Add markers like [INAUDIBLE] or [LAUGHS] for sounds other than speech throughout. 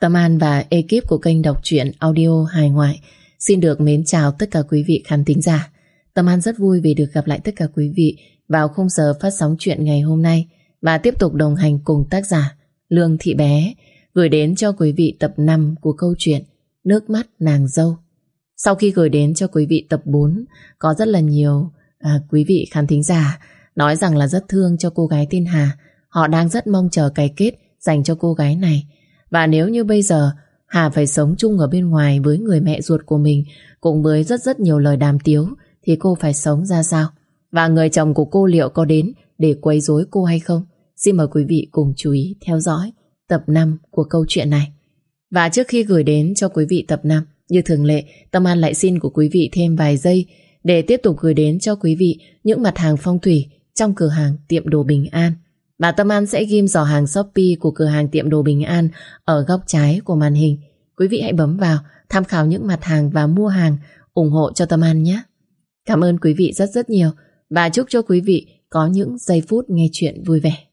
Tâm An và ekip của kênh đọc truyện audio hài ngoại xin được mến chào tất cả quý vị khán thính giả. Tâm An rất vui vì được gặp lại tất cả quý vị vào khung giờ phát sóng chuyện ngày hôm nay và tiếp tục đồng hành cùng tác giả Lương Thị Bé gửi đến cho quý vị tập 5 của câu chuyện Nước mắt nàng dâu. Sau khi gửi đến cho quý vị tập 4 có rất là nhiều à, quý vị khán thính giả nói rằng là rất thương cho cô gái tên Hà. Họ đang rất mong chờ cái kết dành cho cô gái này. Và nếu như bây giờ Hà phải sống chung ở bên ngoài với người mẹ ruột của mình cùng với rất rất nhiều lời đàm tiếu thì cô phải sống ra sao? Và người chồng của cô liệu có đến để quấy rối cô hay không? Xin mời quý vị cùng chú ý theo dõi tập 5 của câu chuyện này. Và trước khi gửi đến cho quý vị tập 5, như thường lệ, Tâm An lại xin của quý vị thêm vài giây để tiếp tục gửi đến cho quý vị những mặt hàng phong thủy trong cửa hàng tiệm đồ Bình An. Bà Tâm An sẽ ghim giỏ hàng Shopee của cửa hàng tiệm đồ Bình An ở góc trái của màn hình. Quý vị hãy bấm vào, tham khảo những mặt hàng và mua hàng, ủng hộ cho Tâm An nhé. Cảm ơn quý vị rất rất nhiều và chúc cho quý vị có những giây phút nghe chuyện vui vẻ.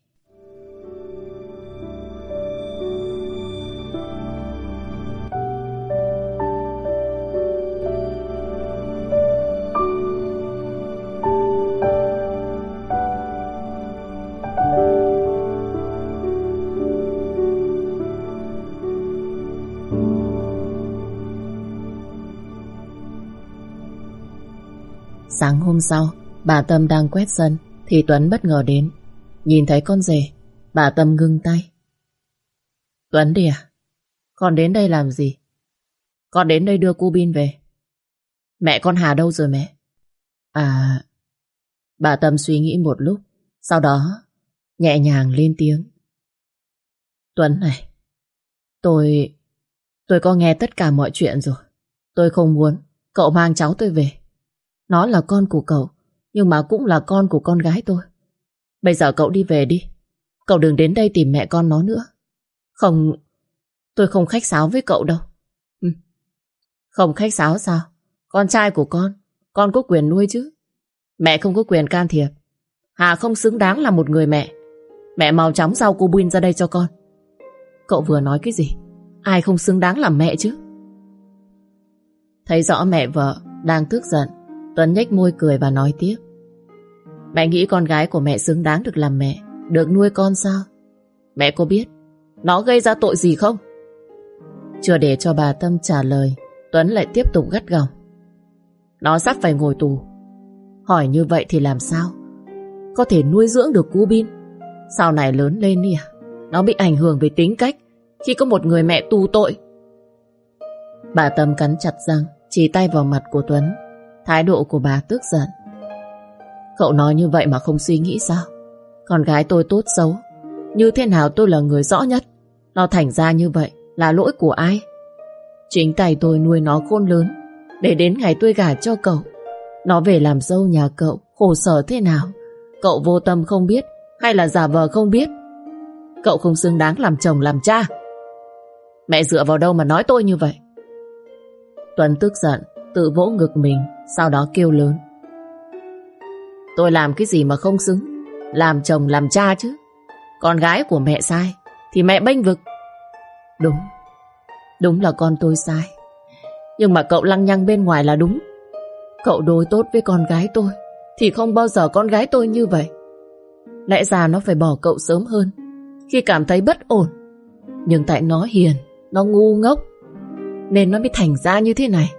Sáng hôm sau, bà Tâm đang quét sân thì Tuấn bất ngờ đến. Nhìn thấy con rể, bà Tâm ngưng tay. Tuấn đi à? Con đến đây làm gì? Con đến đây đưa cô Bin về. Mẹ con Hà đâu rồi mẹ? À... Bà Tâm suy nghĩ một lúc, sau đó nhẹ nhàng lên tiếng. Tuấn này, tôi... Tôi có nghe tất cả mọi chuyện rồi. Tôi không muốn cậu mang cháu tôi về. Nó là con của cậu, nhưng mà cũng là con của con gái tôi. Bây giờ cậu đi về đi. Cậu đừng đến đây tìm mẹ con nó nữa. Không, tôi không khách sáo với cậu đâu. Ừ. Không khách sáo sao? Con trai của con, con có quyền nuôi chứ. Mẹ không có quyền can thiệp. Hà không xứng đáng là một người mẹ. Mẹ mau chóng giao cô Buin ra đây cho con. Cậu vừa nói cái gì? Ai không xứng đáng làm mẹ chứ? Thấy rõ mẹ vợ đang tức giận Tuấn nhếch môi cười và nói tiếp. Mẹ nghĩ con gái của mẹ xứng đáng được làm mẹ, Được nuôi con sao? Mẹ có biết Nó gây ra tội gì không? Chưa để cho bà Tâm trả lời, Tuấn lại tiếp tục gắt gỏng. Nó sắp phải ngồi tù. Hỏi như vậy thì làm sao? Có thể nuôi dưỡng được cu bin. Sau này lớn lên đi à? Nó bị ảnh hưởng về tính cách Khi có một người mẹ tù tội. Bà Tâm cắn chặt răng, Chỉ tay vào mặt của Tuấn. Thái độ của bà tức giận. Cậu nói như vậy mà không suy nghĩ sao? Con gái tôi tốt xấu, Như thế nào tôi là người rõ nhất? Nó thành ra như vậy Là lỗi của ai? Chính tay tôi nuôi nó khôn lớn, Để đến ngày tôi gả cho cậu, Nó về làm dâu nhà cậu, Khổ sở thế nào? Cậu vô tâm không biết, Hay là giả vờ không biết? Cậu không xứng đáng làm chồng làm cha. Mẹ dựa vào đâu mà nói tôi như vậy? Tuấn tức giận, Tự vỗ ngực mình sau đó kêu lớn. Tôi làm cái gì mà không xứng? Làm chồng làm cha chứ. Con gái của mẹ sai, Thì mẹ bênh vực. Đúng. Đúng là con tôi sai. Nhưng mà cậu lăng nhăng bên ngoài là đúng. Cậu đối tốt với con gái tôi, Thì không bao giờ con gái tôi như vậy. Lẽ ra nó phải bỏ cậu sớm hơn, Khi cảm thấy bất ổn. Nhưng tại nó hiền, Nó ngu ngốc, Nên nó mới thành ra như thế này.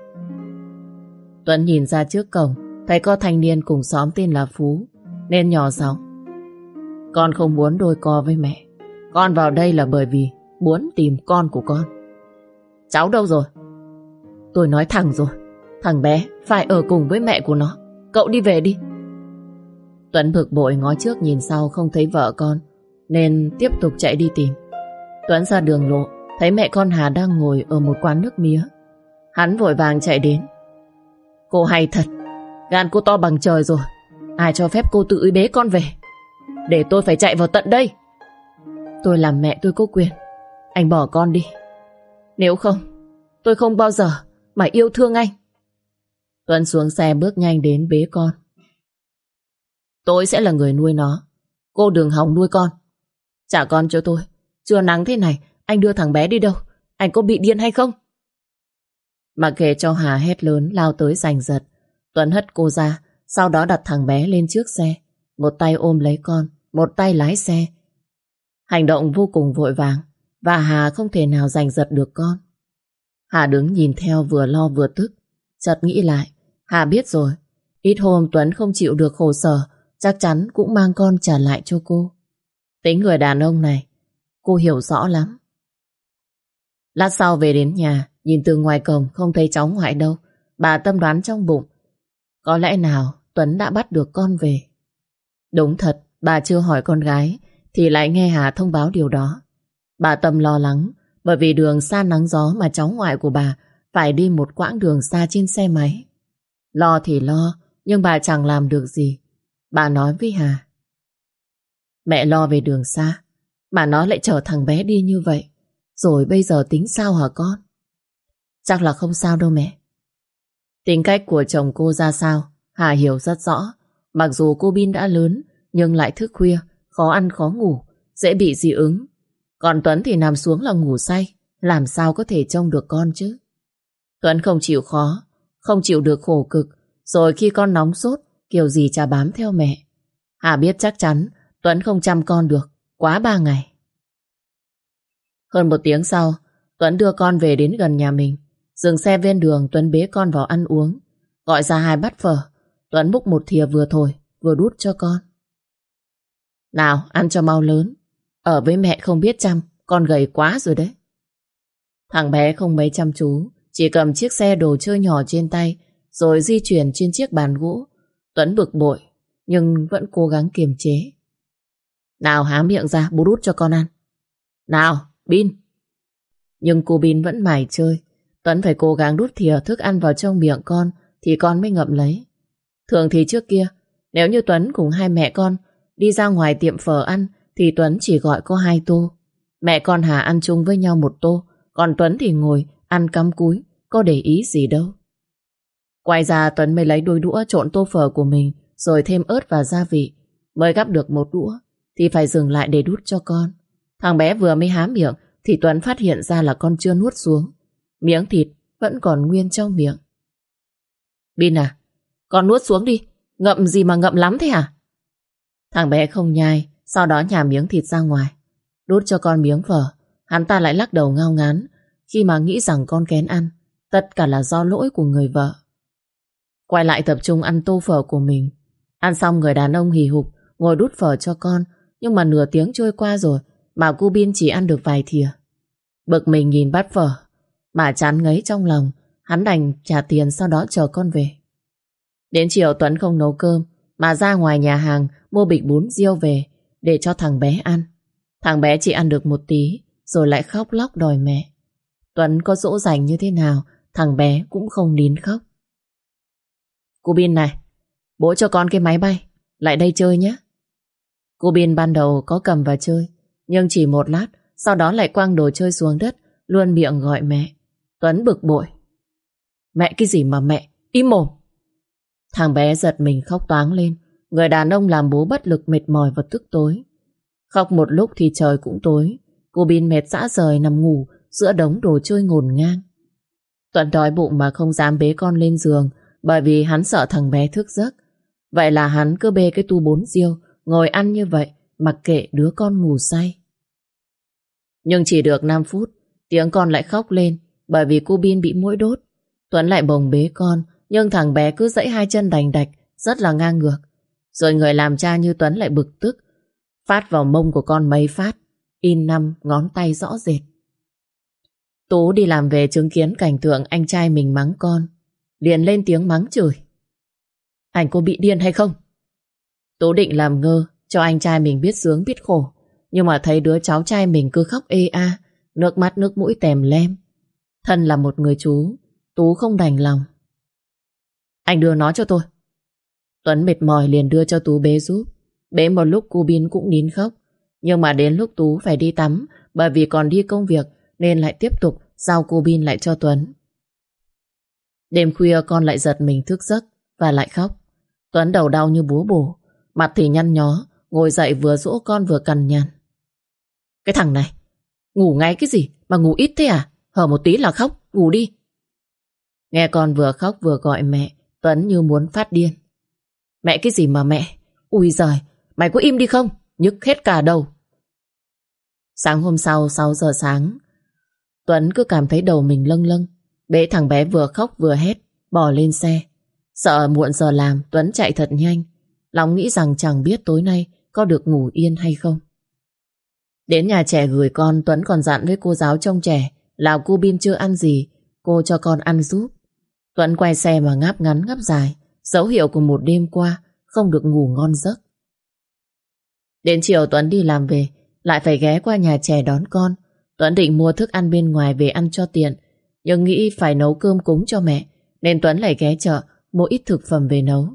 Tuấn nhìn ra trước cổng, thấy có thanh niên cùng xóm tên là Phú, nên nhỏ giọng. Con không muốn đôi co với mẹ. Con vào đây là bởi vì muốn tìm con của con. Cháu đâu rồi? Tôi nói thẳng rồi. Thằng bé phải ở cùng với mẹ của nó. Cậu đi về đi. Tuấn bực bội ngó trước nhìn sau không thấy vợ con, nên tiếp tục chạy đi tìm. Tuấn ra đường lộ, thấy mẹ con Hà đang ngồi ở một quán nước mía. Hắn vội vàng chạy đến, Cô hay thật. Gan cô to bằng trời rồi. Ai cho phép cô tự ý bế con về? Để tôi phải chạy vào tận đây. Tôi làm mẹ tôi có quyền. Anh bỏ con đi. Nếu không, Tôi không bao giờ mà yêu thương anh. Tuấn xuống xe bước nhanh đến bế con. Tôi sẽ là người nuôi nó. Cô đừng hòng nuôi con. Trả con cho tôi. Chưa nắng thế này, Anh đưa thằng bé đi đâu? Anh có bị điên hay không? Mặc kệ cho Hà hét lớn lao tới giành giật, Tuấn hất cô ra, sau đó đặt thằng bé lên trước xe. Một tay ôm lấy con, một tay lái xe. Hành động vô cùng vội vàng, và Hà không thể nào giành giật được con. Hà đứng nhìn theo vừa lo vừa tức. Chợt nghĩ lại, Hà biết rồi, ít hôm Tuấn không chịu được khổ sở, chắc chắn cũng mang con trả lại cho cô. Tính người đàn ông này, cô hiểu rõ lắm. Lát sau về đến nhà, nhìn từ ngoài cổng không thấy cháu ngoại đâu. Bà tâm đoán trong bụng. Có lẽ nào Tuấn đã bắt được con về. Đúng thật, bà chưa hỏi con gái thì lại nghe Hà thông báo điều đó. Bà Tâm lo lắng bởi vì đường xa nắng gió mà cháu ngoại của bà phải đi một quãng đường xa trên xe máy. Lo thì lo, nhưng bà chẳng làm được gì. Bà nói với Hà. Mẹ lo về đường xa, mà nó lại chở thằng bé đi như vậy. Rồi bây giờ tính sao hả con? Chắc là không sao đâu mẹ. Tính cách của chồng cô ra sao, Hà hiểu rất rõ. Mặc dù cô Bin đã lớn, nhưng lại thức khuya, khó ăn khó ngủ, dễ bị dị ứng. Còn Tuấn thì nằm xuống là ngủ say, làm sao có thể trông được con chứ? Tuấn không chịu khó, không chịu được khổ cực, rồi khi con nóng sốt, kiểu gì chả bám theo mẹ. Hà biết chắc chắn Tuấn không chăm con được, quá ba ngày. Hơn một tiếng sau, Tuấn đưa con về đến gần nhà mình. Dừng xe ven đường, Tuấn bế con vào ăn uống. Gọi ra hai bát phở. Tuấn múc một thìa vừa thổi, vừa đút cho con. Nào, ăn cho mau lớn. Ở với mẹ không biết chăm, con gầy quá rồi đấy. Thằng bé không mấy chăm chú, chỉ cầm chiếc xe đồ chơi nhỏ trên tay, rồi di chuyển trên chiếc bàn gỗ. Tuấn bực bội, nhưng vẫn cố gắng kiềm chế. Nào há miệng ra, bố đút cho con ăn. Nào, Bin. Nhưng cô Bin vẫn mải chơi. Tuấn phải cố gắng đút thìa thức ăn vào trong miệng con thì con mới ngậm lấy. Thường thì trước kia, nếu như Tuấn cùng hai mẹ con đi ra ngoài tiệm phở ăn thì Tuấn chỉ gọi có hai tô. Mẹ con Hà ăn chung với nhau một tô, còn Tuấn thì ngồi ăn cắm cúi, có để ý gì đâu. Quay ra Tuấn mới lấy đôi đũa trộn tô phở của mình rồi thêm ớt và gia vị. Mới gắp được một đũa thì phải dừng lại để đút cho con. Thằng bé vừa mới há miệng thì Tuấn phát hiện ra là con chưa nuốt xuống. Miếng thịt vẫn còn nguyên trong miệng. Bin à, con nuốt xuống đi. Ngậm gì mà ngậm lắm thế hả? Thằng bé không nhai, sau đó nhả miếng thịt ra ngoài. Đút cho con miếng phở, hắn ta lại lắc đầu ngao ngán khi mà nghĩ rằng con kén ăn. Tất cả là do lỗi của người vợ. Quay lại tập trung ăn tô phở của mình. Ăn xong người đàn ông hì hục ngồi đút phở cho con nhưng mà nửa tiếng trôi qua rồi mà cô Bin chỉ ăn được vài thìa. Bực mình nhìn bát phở mà chán ngấy trong lòng hắn đành trả tiền sau đó chờ con về. Đến chiều Tuấn không nấu cơm mà ra ngoài nhà hàng mua bịch bún riêu về để cho thằng bé ăn. Thằng bé chỉ ăn được một tí rồi lại khóc lóc đòi mẹ. Tuấn có dỗ dành như thế nào thằng bé cũng không nín khóc. Cô Bin này, bố cho con cái máy bay, lại đây chơi nhé. Cô Bin ban đầu có cầm và chơi, nhưng chỉ một lát, sau đó lại quăng đồ chơi xuống đất, luôn miệng gọi mẹ. Tuấn bực bội. Mẹ cái gì mà mẹ, im mồm. Thằng bé giật mình khóc toáng lên, người đàn ông làm bố bất lực mệt mỏi và tức tối. Khóc một lúc thì trời cũng tối, cô Bin mệt dã rời nằm ngủ giữa đống đồ chơi ngổn ngang. Tuấn đói bụng mà không dám bế con lên giường bởi vì hắn sợ thằng bé thức giấc. Vậy là hắn cứ bê cái tu bốn riêu ngồi ăn như vậy mặc kệ đứa con ngủ say. Nhưng chỉ được 5 phút tiếng con lại khóc lên bởi vì cô Bin bị mũi đốt. Tuấn lại bồng bế con nhưng thằng bé cứ dẫy hai chân đành đạch rất là ngang ngược. Rồi người làm cha như Tuấn lại bực tức phát vào mông của con mấy phát in năm ngón tay rõ rệt. Tú đi làm về chứng kiến cảnh tượng anh trai mình mắng con. Liền lên tiếng mắng chửi. Anh cô bị điên hay không? Tú định làm ngơ cho anh trai mình biết sướng biết khổ. Nhưng mà thấy đứa cháu trai mình cứ khóc ê a, nước mắt nước mũi tèm lem. Thân là một người chú, Tú không đành lòng. Anh đưa nó cho tôi. Tuấn mệt mỏi liền đưa cho Tú bế giúp. Bế một lúc cô Bin cũng nín khóc. Nhưng mà đến lúc Tú phải đi tắm bởi vì còn đi công việc nên lại tiếp tục giao cô Bin lại cho Tuấn. Đêm khuya con lại giật mình thức giấc và lại khóc. Tuấn đầu đau như búa bổ, mặt thì nhăn nhó, ngồi dậy vừa dỗ con vừa cằn nhằn. Cái thằng này, ngủ ngay cái gì mà ngủ ít thế à? Hở một tí là khóc, ngủ đi. Nghe con vừa khóc vừa gọi mẹ, Tuấn như muốn phát điên. Mẹ cái gì mà mẹ? Ui giời, mày có im đi không? Nhức hết cả đầu. Sáng hôm sau 6 giờ sáng Tuấn cứ cảm thấy đầu mình lâng lâng Bế thằng bé vừa khóc vừa hét Bỏ lên xe Sợ muộn giờ làm Tuấn chạy thật nhanh Lòng nghĩ rằng chẳng biết tối nay Có được ngủ yên hay không Đến nhà trẻ gửi con Tuấn còn dặn với cô giáo trông trẻ là cô Bin chưa ăn gì Cô cho con ăn giúp Tuấn quay xe mà ngáp ngắn ngáp dài Dấu hiệu của một đêm qua Không được ngủ ngon giấc Đến chiều Tuấn đi làm về lại phải ghé qua nhà trẻ đón con. Tuấn định mua thức ăn bên ngoài về ăn cho tiện, nhưng nghĩ phải nấu cơm cúng cho mẹ, nên Tuấn lại ghé chợ mua ít thực phẩm về nấu.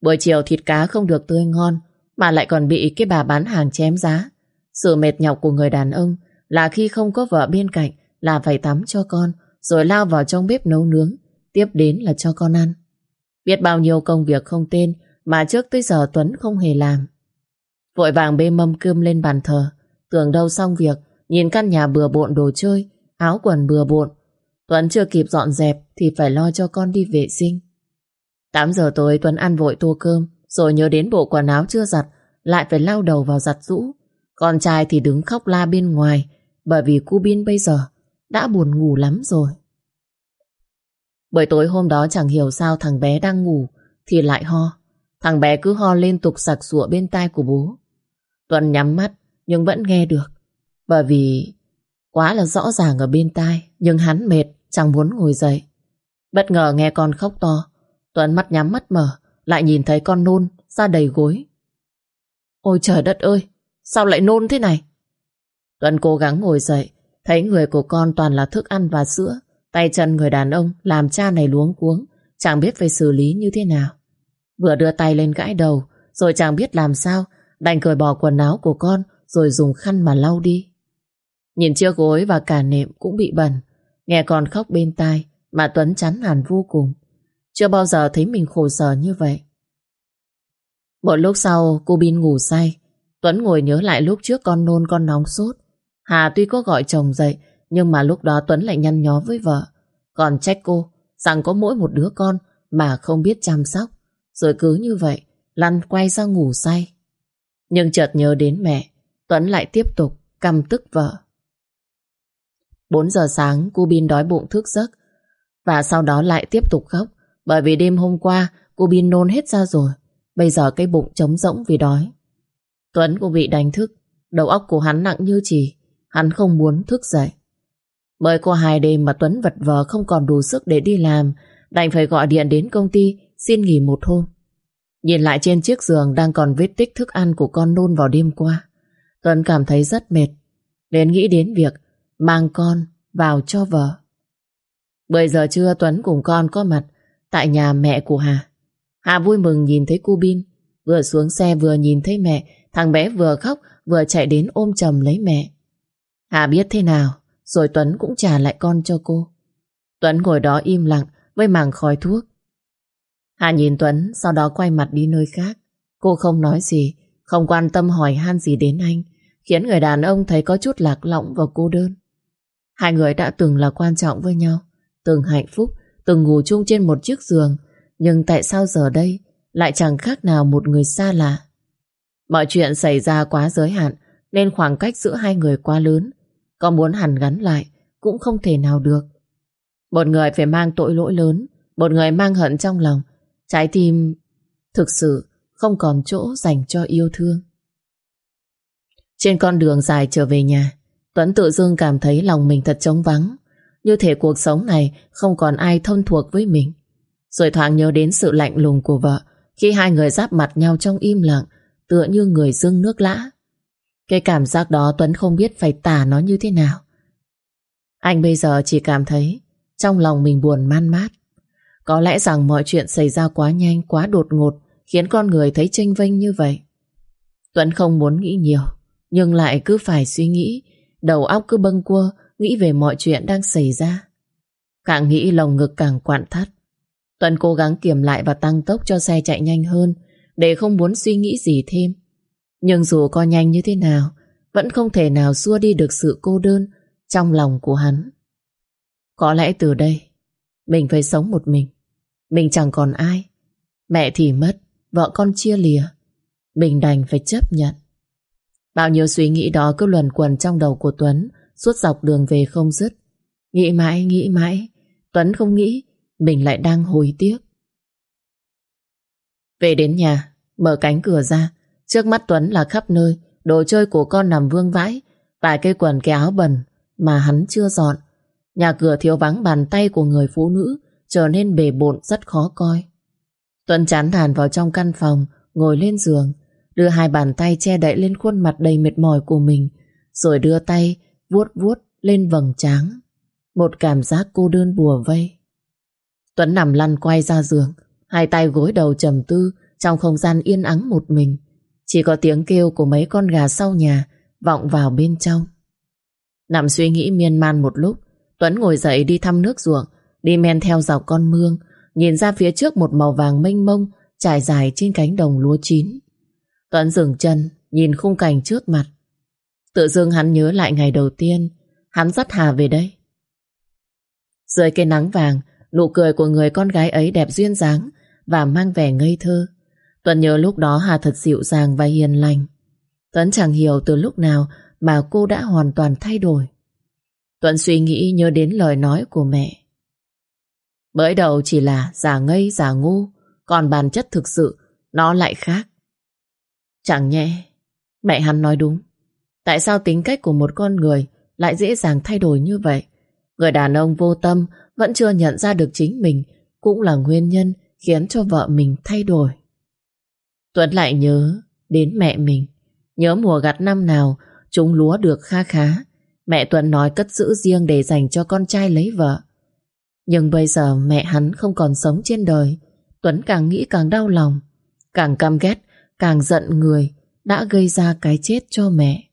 Buổi chiều thịt cá không được tươi ngon, mà lại còn bị cái bà bán hàng chém giá. Sự mệt nhọc của người đàn ông là khi không có vợ bên cạnh là phải tắm cho con, rồi lao vào trong bếp nấu nướng, tiếp đến là cho con ăn. Biết bao nhiêu công việc không tên mà trước tới giờ Tuấn không hề làm. Vội vàng bê mâm cơm lên bàn thờ Tưởng đâu xong việc Nhìn căn nhà bừa bộn đồ chơi Áo quần bừa bộn Tuấn chưa kịp dọn dẹp Thì phải lo cho con đi vệ sinh 8 giờ tối Tuấn ăn vội tô cơm Rồi nhớ đến bộ quần áo chưa giặt Lại phải lau đầu vào giặt rũ Con trai thì đứng khóc la bên ngoài Bởi vì cu Bin bây giờ đã buồn ngủ lắm rồi Bởi tối hôm đó chẳng hiểu sao thằng bé đang ngủ, Thì lại ho Thằng bé cứ ho liên tục sặc sụa bên tai của bố Tuần nhắm mắt, nhưng vẫn nghe được. Bởi vì quá là rõ ràng ở bên tai, nhưng hắn mệt, chẳng muốn ngồi dậy. Bất ngờ nghe con khóc to. Tuấn mắt nhắm mắt mở, lại nhìn thấy con nôn ra đầy gối. Ôi trời đất ơi! Sao lại nôn thế này? Tuấn cố gắng ngồi dậy thấy người của con toàn là thức ăn và sữa, tay chân người đàn ông làm cha này luống cuống, chẳng biết phải xử lý như thế nào. Vừa đưa tay lên gãi đầu, rồi chẳng biết làm sao, Đành cởi bỏ quần áo của con, Rồi dùng khăn mà lau đi. Nhìn chiếc gối và cả nệm cũng bị bẩn, Nghe con khóc bên tai Mà Tuấn chán nản vô cùng. Chưa bao giờ thấy mình khổ sở như vậy. Một lúc sau, cô Bin ngủ say. Tuấn ngồi nhớ lại lúc trước con nôn con nóng sốt. Hà tuy có gọi chồng dậy Nhưng mà lúc đó Tuấn lại nhăn nhó với vợ Còn trách cô Rằng có mỗi một đứa con Mà không biết chăm sóc Rồi cứ như vậy Lăn quay ra ngủ say nhưng chợt nhớ đến mẹ, Tuấn lại tiếp tục căm tức vợ. 4 giờ sáng, cô Bin đói bụng thức giấc và sau đó lại tiếp tục khóc bởi vì đêm hôm qua cô Bin nôn hết ra rồi. Bây giờ cái bụng trống rỗng vì đói. Tuấn cũng bị đánh thức, đầu óc của hắn nặng như chỉ, hắn không muốn thức dậy. Mới có hai đêm mà Tuấn vật vờ không còn đủ sức để đi làm, đành phải gọi điện đến công ty xin nghỉ một hôm. Nhìn lại trên chiếc giường đang còn vết tích thức ăn của con nôn vào đêm qua. Tuấn cảm thấy rất mệt. Đến nghĩ đến việc mang con vào cho vợ. 10 giờ trưa Tuấn cùng con có mặt tại nhà mẹ của Hà. Hà vui mừng nhìn thấy cu Bin. Vừa xuống xe vừa nhìn thấy mẹ, thằng bé vừa khóc vừa chạy đến ôm chầm lấy mẹ. Hà biết thế nào, rồi Tuấn cũng trả lại con cho cô. Tuấn ngồi đó im lặng với màng khói thuốc. Hà nhìn Tuấn sau đó quay mặt đi nơi khác. Cô không nói gì, không quan tâm hỏi han gì đến anh, khiến người đàn ông thấy có chút lạc lõng và cô đơn. Hai người đã từng là quan trọng với nhau, từng hạnh phúc, từng ngủ chung trên một chiếc giường, nhưng tại sao giờ đây lại chẳng khác nào một người xa lạ? Mọi chuyện xảy ra quá giới hạn, nên khoảng cách giữa hai người quá lớn. Có muốn hẳn gắn lại cũng không thể nào được. Một người phải mang tội lỗi lớn, một người mang hận trong lòng, Trái tim thực sự không còn chỗ dành cho yêu thương. Trên con đường dài trở về nhà, Tuấn tự dưng cảm thấy lòng mình thật trống vắng. Như thể cuộc sống này không còn ai thân thuộc với mình. Rồi thoáng nhớ đến sự lạnh lùng của vợ khi hai người giáp mặt nhau trong im lặng, tựa như người dưng nước lã. Cái cảm giác đó Tuấn không biết phải tả nó như thế nào. Anh bây giờ chỉ cảm thấy trong lòng mình buồn man mát. Có lẽ rằng mọi chuyện xảy ra quá nhanh, quá đột ngột, khiến con người thấy tranh vênh như vậy. Tuấn không muốn nghĩ nhiều, nhưng lại cứ phải suy nghĩ, đầu óc cứ bâng quơ, nghĩ về mọi chuyện đang xảy ra. Càng nghĩ lòng ngực càng quặn thắt. Tuấn cố gắng kiềm lại và tăng tốc cho xe chạy nhanh hơn, để không muốn suy nghĩ gì thêm. Nhưng dù có nhanh như thế nào, vẫn không thể nào xua đi được sự cô đơn trong lòng của hắn. Có lẽ từ đây Mình phải sống một mình. Mình chẳng còn ai. Mẹ thì mất Vợ con chia lìa. Mình đành phải chấp nhận. Bao nhiêu suy nghĩ đó cứ luẩn quẩn trong đầu của Tuấn Suốt dọc đường về không dứt. Nghĩ mãi nghĩ mãi Tuấn không nghĩ Mình lại đang hối tiếc. Về đến nhà Mở cánh cửa ra Trước mắt Tuấn là khắp nơi, Đồ chơi của con nằm vương vãi, Vài cây quần cái áo bẩn Mà hắn chưa dọn. Nhà cửa thiếu vắng, bàn tay của người phụ nữ Trở nên bề bộn, rất khó coi. Tuấn chán thản vào trong căn phòng, Ngồi lên giường, Đưa hai bàn tay che đậy lên khuôn mặt đầy mệt mỏi của mình, Rồi đưa tay vuốt vuốt lên vầng trán. Một cảm giác cô đơn bùa vây. Tuấn nằm lăn quay ra giường, Hai tay gối đầu trầm tư Trong không gian yên ắng một mình. Chỉ có tiếng kêu của mấy con gà sau nhà Vọng vào bên trong. Nằm suy nghĩ miên man một lúc, Tuấn ngồi dậy đi thăm nước ruộng, Đi men theo dọc con mương, Nhìn ra phía trước một màu vàng mênh mông Trải dài trên cánh đồng lúa chín. Tuấn dừng chân, Nhìn khung cảnh trước mặt. Tự dưng hắn nhớ lại ngày đầu tiên, Hắn dắt Hà về đây. Dưới cây nắng vàng, Nụ cười của người con gái ấy đẹp duyên dáng Và mang vẻ ngây thơ. Tuấn nhớ lúc đó Hà thật dịu dàng và hiền lành. Tuấn chẳng hiểu từ lúc nào bà cô đã hoàn toàn thay đổi. Tuấn suy nghĩ nhớ đến lời nói của mẹ. Mới đầu chỉ là giả ngây, giả ngu, Còn bản chất thực sự, Nó lại khác. Chẳng nhẽ, Mẹ hắn nói đúng. Tại sao tính cách của một con người Lại dễ dàng thay đổi như vậy? Người đàn ông vô tâm Vẫn chưa nhận ra được chính mình Cũng là nguyên nhân khiến cho vợ mình thay đổi. Tuấn lại nhớ Đến mẹ mình. Nhớ mùa gặt năm nào, Chúng lúa được kha khá. Mẹ Tuấn nói cất giữ riêng để dành cho con trai lấy vợ. Nhưng bây giờ mẹ hắn không còn sống trên đời. Tuấn càng nghĩ càng đau lòng. Càng căm ghét, Càng giận người Đã gây ra cái chết cho mẹ.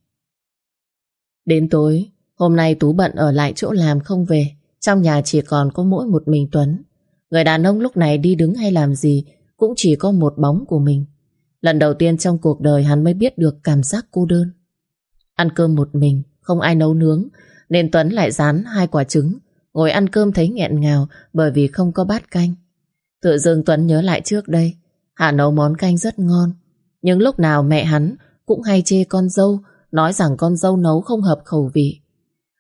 Đến tối, Hôm nay Tú bận ở lại chỗ làm không về. Trong nhà chỉ còn có mỗi một mình Tuấn. Người đàn ông lúc này đi đứng hay làm gì Cũng chỉ có một bóng của mình. Lần đầu tiên trong cuộc đời hắn mới biết được cảm giác cô đơn. Ăn cơm một mình, Không ai nấu nướng, Nên Tuấn lại dán hai quả trứng, Ngồi ăn cơm thấy nghẹn ngào Bởi vì không có bát canh. Tự dưng Tuấn nhớ lại trước đây Hà nấu món canh rất ngon, Nhưng lúc nào mẹ hắn cũng hay chê con dâu, Nói rằng con dâu nấu không hợp khẩu vị.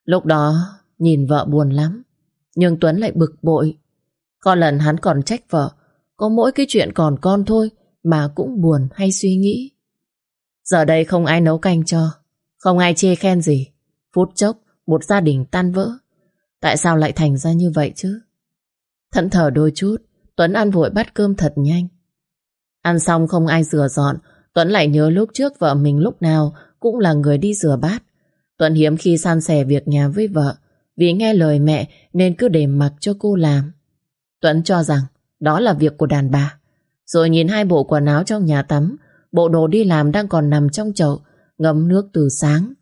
Lúc đó nhìn vợ buồn lắm, Nhưng Tuấn lại bực bội. Có lần hắn còn trách vợ, Có mỗi cái chuyện còn con thôi mà cũng buồn hay suy nghĩ. Giờ đây không ai nấu canh cho, Không ai chê khen gì. Phút chốc, một gia đình tan vỡ. Tại sao lại thành ra như vậy chứ? Thẫn thờ đôi chút, Tuấn ăn vội bát cơm thật nhanh. Ăn xong không ai rửa dọn, Tuấn lại nhớ lúc trước vợ mình lúc nào Cũng là người đi rửa bát. Tuấn hiếm khi san sẻ việc nhà với vợ, Vì nghe lời mẹ Nên cứ để mặc cho cô làm. Tuấn cho rằng đó là việc của đàn bà. Rồi nhìn hai bộ quần áo trong nhà tắm. Bộ đồ đi làm đang còn nằm trong chậu, Ngấm nước từ sáng.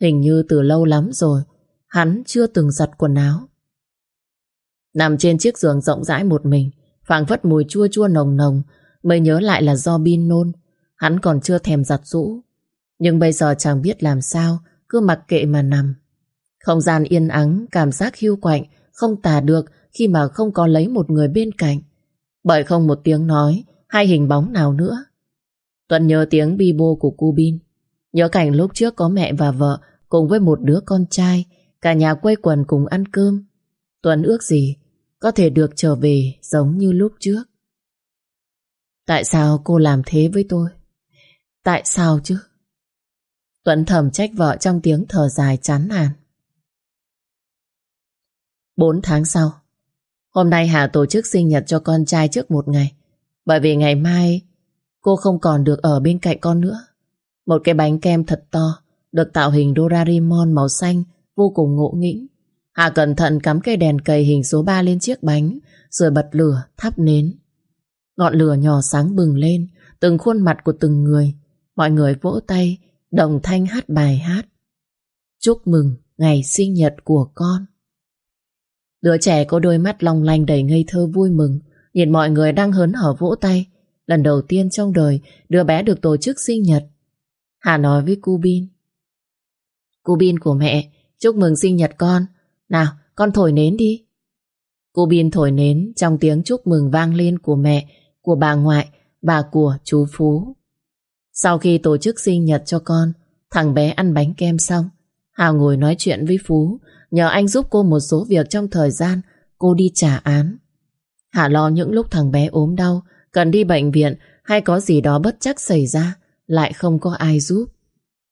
Hình như từ lâu lắm rồi, Hắn chưa từng giặt quần áo. Nằm trên chiếc giường rộng rãi một mình, phảng phất mùi chua chua nồng nồng, Mới nhớ lại là do bin nôn Hắn còn chưa thèm giặt rũ. Nhưng bây giờ chẳng biết làm sao, Cứ mặc kệ mà nằm. Không gian yên ắng, Cảm giác hiu quạnh, Không tả được khi mà không có lấy một người bên cạnh. Bởi không một tiếng nói Hay hình bóng nào nữa. Tuấn nhớ tiếng bi bô của cu bin. Nhớ cảnh lúc trước có mẹ và vợ Cùng với một đứa con trai, Cả nhà quây quần cùng ăn cơm. Tuấn ước gì Có thể được trở về giống như lúc trước. Tại sao cô làm thế với tôi? Tại sao chứ? Tuấn thầm trách vợ trong tiếng thở dài chán nản. Bốn tháng sau Hôm nay Hà tổ chức sinh nhật cho con trai trước một ngày. Bởi vì ngày mai, Cô không còn được ở bên cạnh con nữa. Một cái bánh kem thật to, Được tạo hình Doraemon màu xanh, Vô cùng ngộ nghĩnh. Hà cẩn thận cắm cây đèn cầy hình số 3 lên chiếc bánh, Rồi bật lửa, thắp nến. Ngọn lửa nhỏ sáng bừng lên, Từng khuôn mặt của từng người. Mọi người vỗ tay, Đồng thanh hát bài hát. Chúc mừng ngày sinh nhật của con. Đứa trẻ có đôi mắt long lanh đầy ngây thơ vui mừng Nhìn mọi người đang hớn hở vỗ tay. Lần đầu tiên trong đời Đứa bé được tổ chức sinh nhật. Hà nói với cu Bin Cu Bin của mẹ Chúc mừng sinh nhật con. Nào con thổi nến đi. Cô Bin thổi nến trong tiếng chúc mừng vang lên của mẹ, của bà ngoại, bà của chú Phú. Sau khi tổ chức sinh nhật cho con, thằng bé ăn bánh kem xong, Hà ngồi nói chuyện với Phú, nhờ anh giúp cô một số việc trong thời gian cô đi trả án. Hà lo những lúc thằng bé ốm đau, cần đi bệnh viện hay có gì đó bất chắc xảy ra, lại không có ai giúp.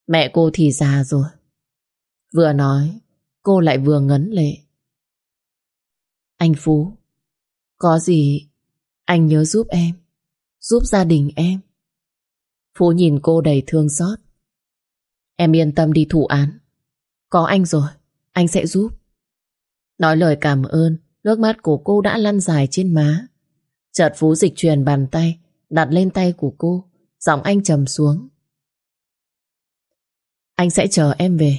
Mẹ cô thì già rồi. Vừa nói, cô lại vừa ngấn lệ. Anh Phú, có gì anh nhớ giúp em, giúp gia đình em. Phú nhìn cô đầy thương xót. Em yên tâm đi thủ án. Có anh rồi, anh sẽ giúp. Nói lời cảm ơn, nước mắt của cô đã lăn dài trên má. Chợt Phú dịch truyền bàn tay, đặt lên tay của cô, giọng anh trầm xuống. Anh sẽ chờ em về.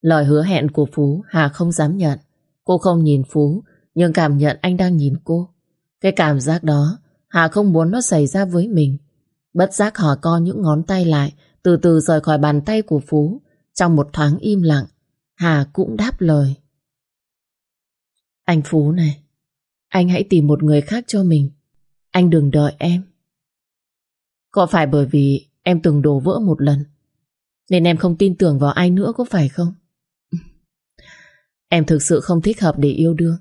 Lời hứa hẹn của Phú Hà không dám nhận. Cô không nhìn Phú, nhưng cảm nhận anh đang nhìn cô. Cái cảm giác đó, Hà không muốn nó xảy ra với mình. Bất giác họ co những ngón tay lại, từ từ rời khỏi bàn tay của Phú. Trong một thoáng im lặng, Hà cũng đáp lời. Anh Phú này, anh hãy tìm một người khác cho mình. Anh đừng đợi em. Có phải bởi vì em từng đổ vỡ một lần, nên em không tin tưởng vào ai nữa có phải không? Em thực sự không thích hợp để yêu đương.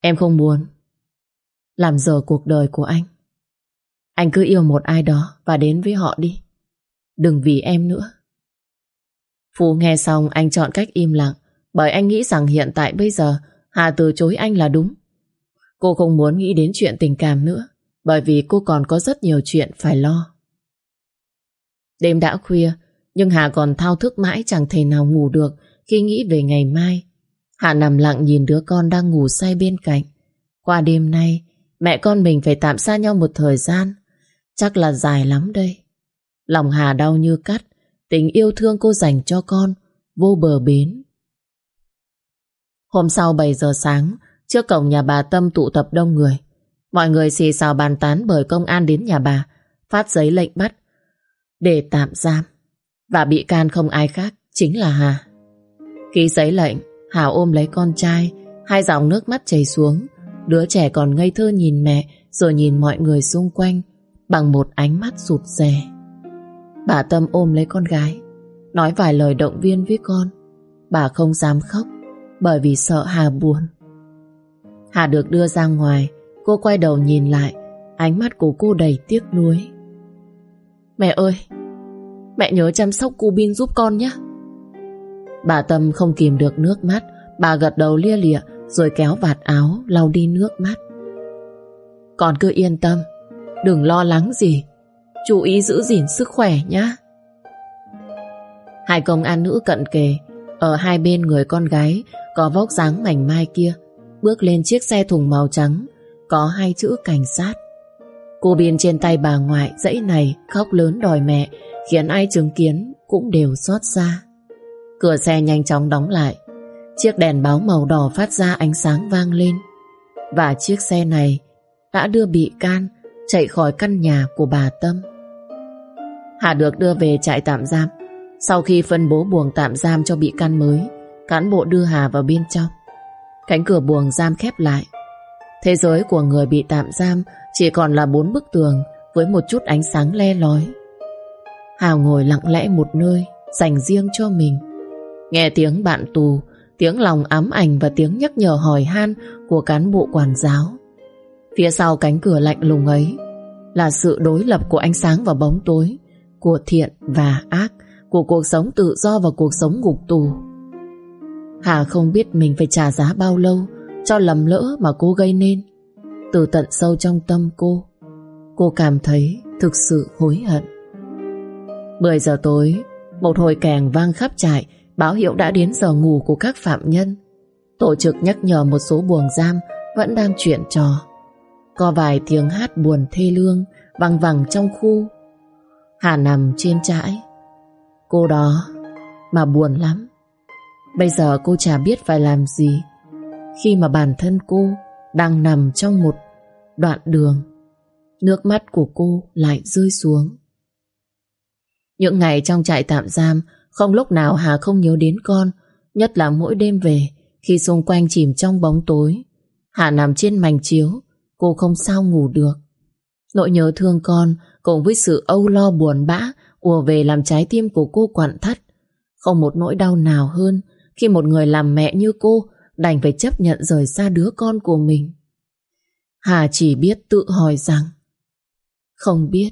Em không muốn làm dở cuộc đời của anh. Anh cứ yêu một ai đó và đến với họ đi. Đừng vì em nữa. Phú nghe xong, anh chọn cách im lặng, bởi anh nghĩ rằng hiện tại bây giờ, Hà từ chối anh là đúng. Cô không muốn nghĩ đến chuyện tình cảm nữa, bởi vì cô còn có rất nhiều chuyện phải lo. Đêm đã khuya, nhưng Hà còn thao thức mãi chẳng thể nào ngủ được khi nghĩ về ngày mai. Hà nằm lặng nhìn đứa con đang ngủ say bên cạnh. Qua đêm nay, mẹ con mình phải tạm xa nhau một thời gian. Chắc là dài lắm đây. Lòng Hà đau như cắt Tình yêu thương cô dành cho con, Vô bờ bến. Hôm sau 7 giờ sáng, Trước cổng nhà bà Tâm tụ tập đông người. Mọi người xì xào bàn tán Bởi công an đến nhà bà, Phát giấy lệnh bắt. Để tạm giam. Và bị can không ai khác, Chính là Hà. Ký giấy lệnh, Hà ôm lấy con trai, Hai dòng nước mắt chảy xuống. Đứa trẻ còn ngây thơ nhìn mẹ, Rồi nhìn mọi người xung quanh, Bằng một ánh mắt rụt rè Bà Tâm ôm lấy con gái, Nói vài lời động viên với con. Bà không dám khóc, Bởi vì sợ Hà buồn. Hà được đưa ra ngoài, Cô quay đầu nhìn lại, Ánh mắt của cô đầy tiếc nuối. Mẹ ơi, Mẹ nhớ chăm sóc cu Bin giúp con nhé. Bà Tâm không kìm được nước mắt, Bà gật đầu lia lịa, Rồi kéo vạt áo, lau đi nước mắt. Con cứ yên tâm, Đừng lo lắng gì Chú ý giữ gìn sức khỏe nhé Hai công an nữ cận kề, Ở hai bên người con gái, Có vóc dáng mảnh mai kia, Bước lên chiếc xe thùng màu trắng, Có hai chữ cảnh sát. Cô biên trên tay bà ngoại dãy này khóc lớn đòi mẹ, Khiến ai chứng kiến cũng đều xót xa. Cửa xe nhanh chóng đóng lại, Chiếc đèn báo màu đỏ phát ra ánh sáng vang lên. Và chiếc xe này đã đưa bị can chạy khỏi căn nhà của bà Tâm. Hà được đưa về trại tạm giam. Sau khi phân bố buồng tạm giam cho bị can mới, cán bộ đưa Hà vào bên trong. Cánh cửa buồng giam khép lại. Thế giới của người bị tạm giam chỉ còn là bốn bức tường với một chút ánh sáng le lói. Hà ngồi lặng lẽ một nơi dành riêng cho mình. Nghe tiếng bạn tù, tiếng lòng ám ảnh và tiếng nhắc nhở hỏi han của cán bộ quản giáo. Phía sau cánh cửa lạnh lùng ấy là sự đối lập của ánh sáng và bóng tối, của thiện và ác, của cuộc sống tự do và cuộc sống ngục tù. Hà không biết mình phải trả giá bao lâu cho lầm lỡ mà cô gây nên. Từ tận sâu trong tâm cô, cô cảm thấy thực sự hối hận. 10 giờ tối, một hồi kèn vang khắp trại báo hiệu đã đến giờ ngủ của các phạm nhân. Tổ trực nhắc nhở một số buồng giam vẫn đang chuyện trò. Có vài tiếng hát buồn thê lương vang vẳng trong khu. Hà nằm trên trãi. Cô đó mà buồn lắm. Bây giờ cô chả biết phải làm gì khi mà bản thân cô đang nằm trong một đoạn đường. Nước mắt của cô lại rơi xuống. Những ngày trong trại tạm giam không lúc nào Hà không nhớ đến con nhất là mỗi đêm về khi xung quanh chìm trong bóng tối. Hà nằm trên mảnh chiếu, cô không sao ngủ được. Nỗi nhớ thương con, cùng với sự âu lo buồn bã, ùa về làm trái tim của cô quặn thắt. Không một nỗi đau nào hơn khi một người làm mẹ như cô đành phải chấp nhận rời xa đứa con của mình. Hà chỉ biết tự hỏi rằng, không biết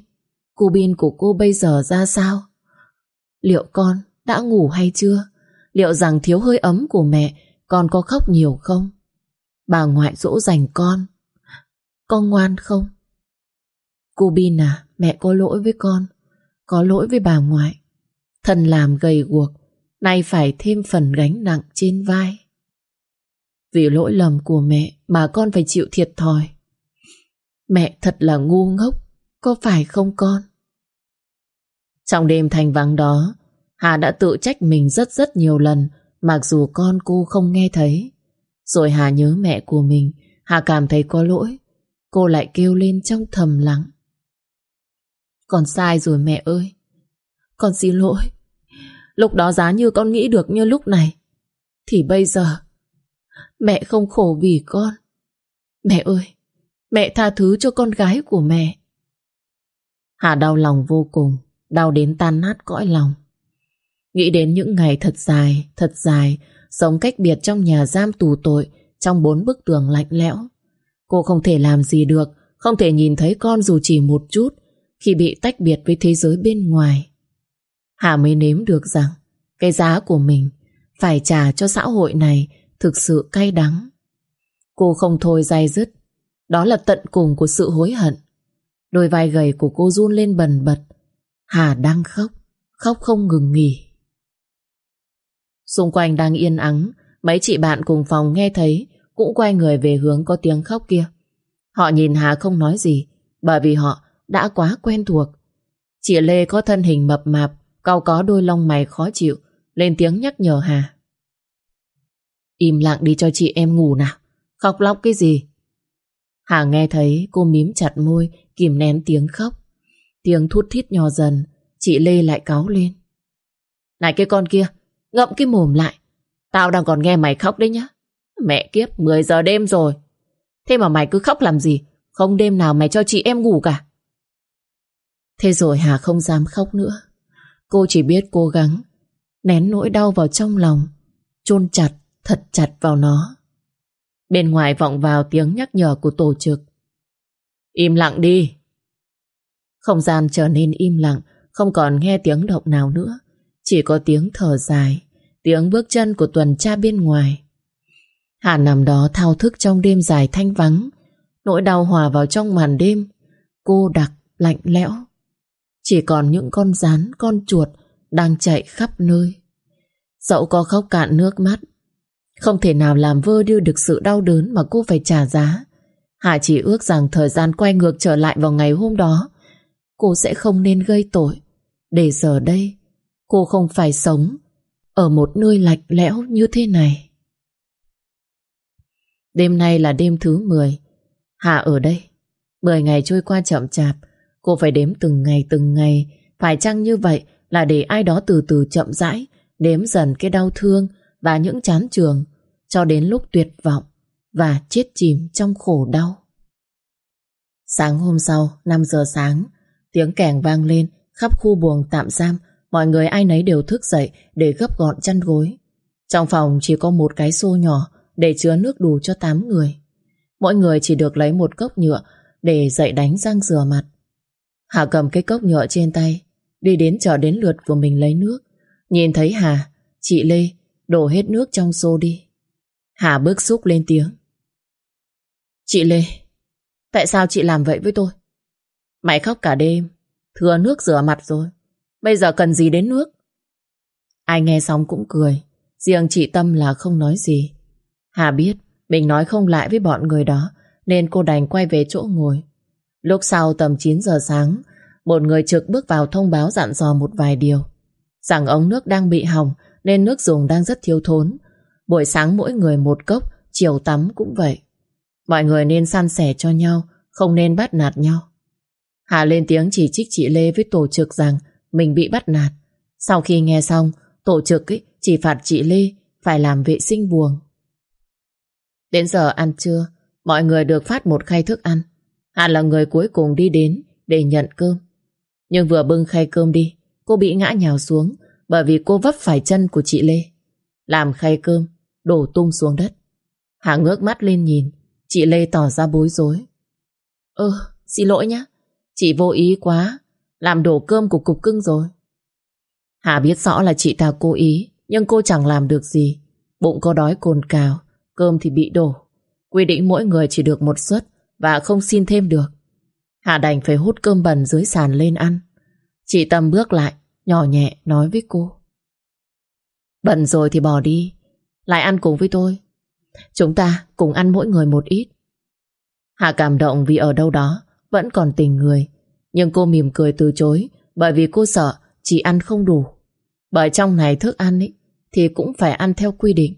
cô Bin của cô bây giờ ra sao? Liệu con đã ngủ hay chưa? Liệu rằng thiếu hơi ấm của mẹ con có khóc nhiều không? Bà ngoại dỗ dành con Con ngoan không? Cô Bin à, mẹ có lỗi với con Có lỗi với bà ngoại. Thân làm gầy guộc Nay phải thêm phần gánh nặng trên vai. Vì lỗi lầm của mẹ Mà con phải chịu thiệt thòi. Mẹ thật là ngu ngốc Có phải không con? Trong đêm thành vắng đó Hà đã tự trách mình rất rất nhiều lần Mặc dù con cô không nghe thấy. Rồi Hà nhớ mẹ của mình Hà cảm thấy có lỗi. Cô lại kêu lên trong thầm lặng. Con sai rồi mẹ ơi. Con xin lỗi. Lúc đó giá như con nghĩ được như lúc này. Thì bây giờ, Mẹ không khổ vì con. Mẹ ơi, Mẹ tha thứ cho con gái của mẹ. Hà đau lòng vô cùng, Đau đến tan nát cõi lòng. Nghĩ đến những ngày thật dài Thật dài, Sống cách biệt trong nhà giam tù tội, Trong bốn bức tường lạnh lẽo. Cô không thể làm gì được, Không thể nhìn thấy con dù chỉ một chút. Khi bị tách biệt với thế giới bên ngoài. Hà mới nếm được rằng, Cái giá của mình Phải trả cho xã hội này Thực sự cay đắng. Cô không thôi dai dứt, Đó là tận cùng của sự hối hận. Đôi vai gầy của cô run lên bần bật. Hà đang khóc Khóc không ngừng nghỉ. Xung quanh đang yên ắng, Mấy chị bạn cùng phòng nghe thấy, Cũng quay người về hướng có tiếng khóc kia. Họ nhìn Hà không nói gì, Bởi vì họ đã quá quen thuộc. Chị Lê có thân hình mập mạp, Cao có đôi lông mày khó chịu, Lên tiếng nhắc nhở Hà. Im lặng đi cho chị em ngủ nào, Khóc lóc cái gì? Hà nghe thấy cô mím chặt môi, Kìm nén tiếng khóc. Tiếng thút thít nhỏ dần, Chị Lê lại cáu lên. Này cái con kia, Ngậm cái mồm lại, Tao đang còn nghe mày khóc đấy nhá. Mẹ kiếp 10 giờ đêm rồi. Thế mà mày cứ khóc làm gì? Không đêm nào mày cho chị em ngủ cả. Thế rồi Hà không dám khóc nữa. Cô chỉ biết cố gắng Nén nỗi đau vào trong lòng chôn chặt thật chặt vào nó. Bên ngoài vọng vào tiếng nhắc nhở của tổ trực. Im lặng đi. Không gian trở nên im lặng Không còn nghe tiếng động nào nữa Chỉ có tiếng thở dài Tiếng bước chân của tuần tra bên ngoài. Hà nằm đó thao thức trong đêm dài thanh vắng Nỗi đau hòa vào trong màn đêm Cô đặc, lạnh lẽo. Chỉ còn những con rán, con chuột Đang chạy khắp nơi. Dẫu có khóc cạn nước mắt Không thể nào làm vơ đưa được sự đau đớn Mà cô phải trả giá. Hà chỉ ước rằng thời gian quay ngược trở lại vào ngày hôm đó Cô sẽ không nên gây tội. Để giờ đây Cô không phải sống Ở một nơi lạnh lẽo như thế này. Đêm nay là đêm thứ 10 Hà ở đây. 10 ngày trôi qua chậm chạp. Cô phải đếm từng ngày từng ngày Phải chăng như vậy là để ai đó từ từ chậm rãi, Đếm dần cái đau thương Và những chán trường, Cho đến lúc tuyệt vọng Và chết chìm trong khổ đau Sáng hôm sau 5 giờ sáng, Tiếng kèn vang lên Khắp khu buồng tạm giam Mọi người ai nấy đều thức dậy Để gấp gọn chăn gối Trong phòng chỉ có một cái xô nhỏ để chứa nước đủ cho 8 người. Mỗi người chỉ được lấy một cốc nhựa để dậy đánh răng rửa mặt. Hà cầm cái cốc nhựa trên tay, đi đến chờ đến lượt của mình lấy nước. Nhìn thấy Hà, chị Lê đổ hết nước trong xô đi. Hà bức xúc lên tiếng. Chị Lê, tại sao chị làm vậy với tôi? Mày khóc cả đêm, thừa nước rửa mặt rồi. Bây giờ cần gì đến nước? Ai nghe xong cũng cười. Riêng chị Tâm là không nói gì. Hà biết mình nói không lại với bọn người đó nên cô đành quay về chỗ ngồi. Lúc sau tầm 9 giờ sáng một người trực bước vào thông báo dặn dò một vài điều. Rằng ống nước đang bị hỏng nên nước dùng đang rất thiếu thốn. Buổi sáng mỗi người một cốc, chiều tắm cũng vậy. Mọi người nên san sẻ cho nhau, không nên bắt nạt nhau. Hà lên tiếng chỉ trích chị Lê với tổ trực rằng mình bị bắt nạt. Sau khi nghe xong, tổ trực ấy chỉ phạt chị Lê phải làm vệ sinh buồng. Đến giờ ăn trưa, mọi người được phát một khay thức ăn. Hà là người cuối cùng đi đến để nhận cơm. Nhưng vừa bưng khay cơm đi, cô bị ngã nhào xuống bởi vì cô vấp phải chân của chị Lê. Làm khay cơm, đổ tung xuống đất. Hà ngước mắt lên nhìn, chị Lê tỏ ra bối rối. Ơ, xin lỗi nhé, chị vô ý quá, làm đổ cơm của cục cưng rồi. Hà biết rõ là chị ta cố ý, nhưng cô chẳng làm được gì. Bụng có đói cồn cào, cơm thì bị đổ. Quy định mỗi người chỉ được một suất và không xin thêm được. Hà đành phải hút cơm bẩn dưới sàn lên ăn. Chị Tâm bước lại, nhỏ nhẹ nói với cô. Bận rồi thì bỏ đi, lại ăn cùng với tôi. Chúng ta cùng ăn mỗi người một ít. Hà cảm động vì ở đâu đó vẫn còn tình người. Nhưng cô mỉm cười từ chối bởi vì cô sợ chỉ ăn không đủ. Bởi trong này thức ăn ấy, thì cũng phải ăn theo quy định.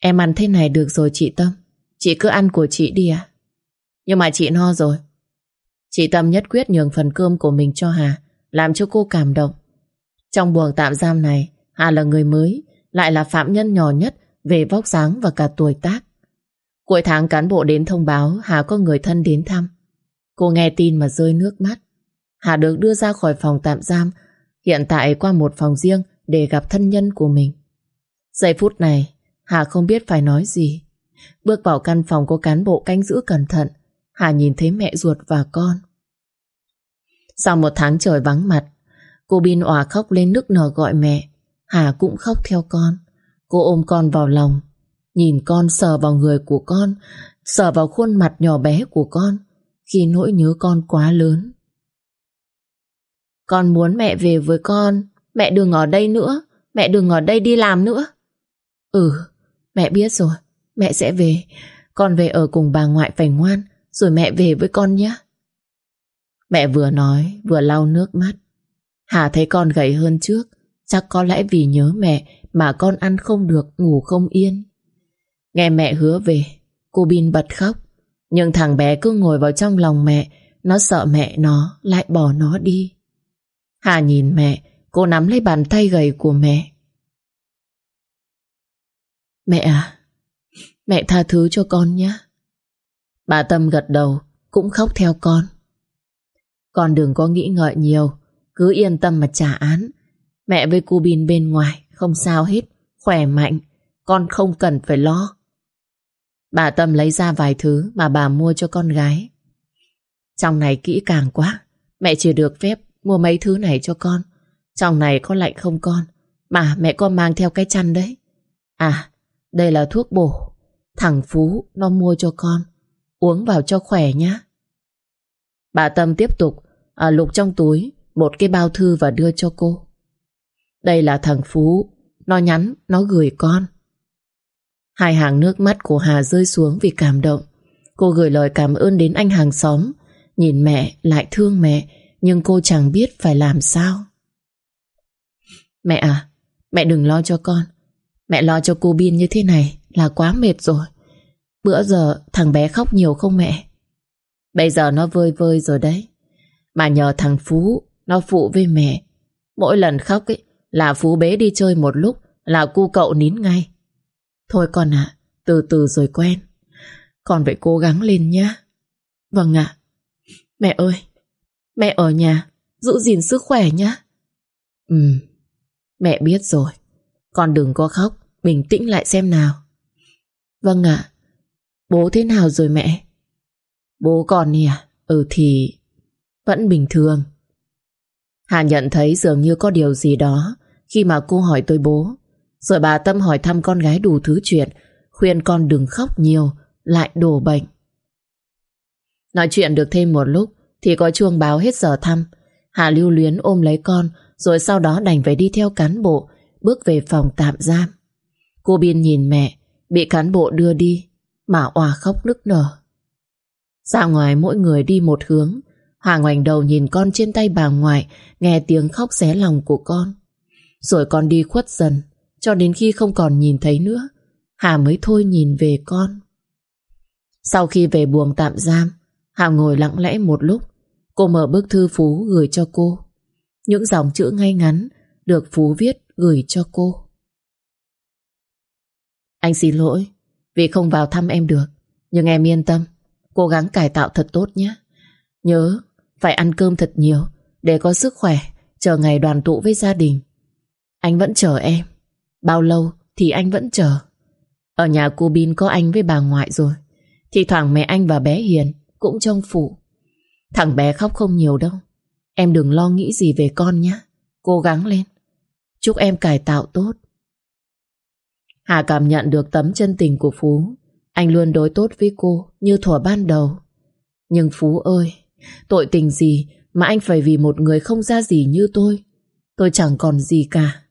Em ăn thế này được rồi chị Tâm. Chị cứ ăn của chị đi à? Nhưng mà chị no rồi. Chị Tâm nhất quyết nhường phần cơm của mình cho Hà, làm cho cô cảm động. Trong buồng tạm giam này, Hà là người mới, lại là phạm nhân nhỏ nhất về vóc dáng và cả tuổi tác. Cuối tháng cán bộ đến thông báo Hà có người thân đến thăm. Cô nghe tin mà rơi nước mắt. Hà được đưa ra khỏi phòng tạm giam, hiện tại qua một phòng riêng để gặp thân nhân của mình. Giây phút này, Hà không biết phải nói gì. Bước vào căn phòng có cán bộ canh giữ cẩn thận, Hà nhìn thấy mẹ ruột và con. Sau một tháng trời vắng mặt, cô Bin òa khóc lên nức nở gọi mẹ. Hà cũng khóc theo con. Cô ôm con vào lòng, nhìn con sờ vào người của con, sờ vào khuôn mặt nhỏ bé của con, khi nỗi nhớ con quá lớn. Con muốn mẹ về với con, mẹ đừng ở đây nữa, mẹ đừng ở đây đi làm nữa. Ừ, mẹ biết rồi, mẹ sẽ về. Con về ở cùng bà ngoại phải ngoan, rồi mẹ về với con nhé. Mẹ vừa nói, vừa lau nước mắt. Hà thấy con gầy hơn trước, chắc có lẽ vì nhớ mẹ mà con ăn không được, ngủ không yên. Nghe mẹ hứa về, cô Bin bật khóc. Nhưng thằng bé cứ ngồi vào trong lòng mẹ, nó sợ mẹ nó lại bỏ nó đi. Hà nhìn mẹ, cô nắm lấy bàn tay gầy của mẹ. Mẹ à, mẹ tha thứ cho con nhé. Bà Tâm gật đầu, cũng khóc theo con. Con đừng có nghĩ ngợi nhiều, cứ yên tâm mà trả án. Mẹ với cô Bin bên ngoài, không sao hết, khỏe mạnh, con không cần phải lo. Bà Tâm lấy ra vài thứ mà bà mua cho con gái. Trong này kỹ càng quá, mẹ chỉ được phép mua mấy thứ này cho con. Trong này có lạnh không con? Mà mẹ con mang theo cái chăn đấy. À, đây là thuốc bổ. Thằng Phú nó mua cho con. Uống vào cho khỏe nhé. Bà Tâm tiếp tục à, lục trong túi một cái bao thư và đưa cho cô. Đây là thằng Phú. Nó nhắn, nó gửi con. Hai hàng nước mắt của Hà rơi xuống vì cảm động. Cô gửi lời cảm ơn đến anh hàng xóm. Nhìn mẹ, lại thương mẹ, nhưng cô chẳng biết phải làm sao. Mẹ à, mẹ đừng lo cho con. Mẹ lo cho cô Bin như thế này là quá mệt rồi. Bữa giờ thằng bé khóc nhiều không mẹ? Bây giờ nó vơi vơi rồi đấy. Mà nhờ thằng Phú, nó phụ với mẹ. Mỗi lần khóc ấy, là Phú bế đi chơi một lúc là cu cậu nín ngay. Thôi con ạ, từ từ rồi quen. Con phải cố gắng lên nhá. Vâng ạ. Mẹ ơi, mẹ ở nhà, giữ gìn sức khỏe nhá. Ừ, mẹ biết rồi. Con đừng có khóc, bình tĩnh lại xem nào. Vâng ạ. Bố thế nào rồi mẹ? Bố còn nè, à? ừ thì vẫn bình thường. Hà nhận thấy dường như có điều gì đó khi mà cô hỏi tôi bố. Rồi bà Tâm hỏi thăm con gái đủ thứ chuyện, khuyên con đừng khóc nhiều, lại đổ bệnh. Nói chuyện được thêm một lúc thì có chuông báo hết giờ thăm. Hà lưu luyến ôm lấy con rồi sau đó đành phải đi theo cán bộ bước về phòng tạm giam. Cô Biên nhìn mẹ bị cán bộ đưa đi mà òa khóc nức nở. Ra ngoài mỗi người đi một hướng Hà ngoảnh đầu nhìn con trên tay bà ngoại nghe tiếng khóc xé lòng của con. Rồi con đi khuất dần cho đến khi không còn nhìn thấy nữa, Hà mới thôi nhìn về con. Sau khi về buồng tạm giam, Hà ngồi lặng lẽ một lúc. Cô mở bức thư Phú gửi cho cô. Những dòng chữ ngay ngắn được Phú viết gửi cho cô. Anh xin lỗi, vì không vào thăm em được. Nhưng em yên tâm, cố gắng cải tạo thật tốt nhé. Nhớ, phải ăn cơm thật nhiều để có sức khỏe, chờ ngày đoàn tụ với gia đình. Anh vẫn chờ em. Bao lâu thì anh vẫn chờ. Ở nhà cô Bin có anh với bà ngoại rồi. Thì thoảng mẹ anh và bé Hiền cũng trông phụ. Thằng bé khóc không nhiều đâu. Em đừng lo nghĩ gì về con nhé. Cố gắng lên. Chúc em cải tạo tốt. Hà cảm nhận được tấm chân tình của Phú. Anh luôn đối tốt với cô như thuở ban đầu. Nhưng Phú ơi, tội tình gì mà anh phải vì một người không ra gì như tôi. Tôi chẳng còn gì cả.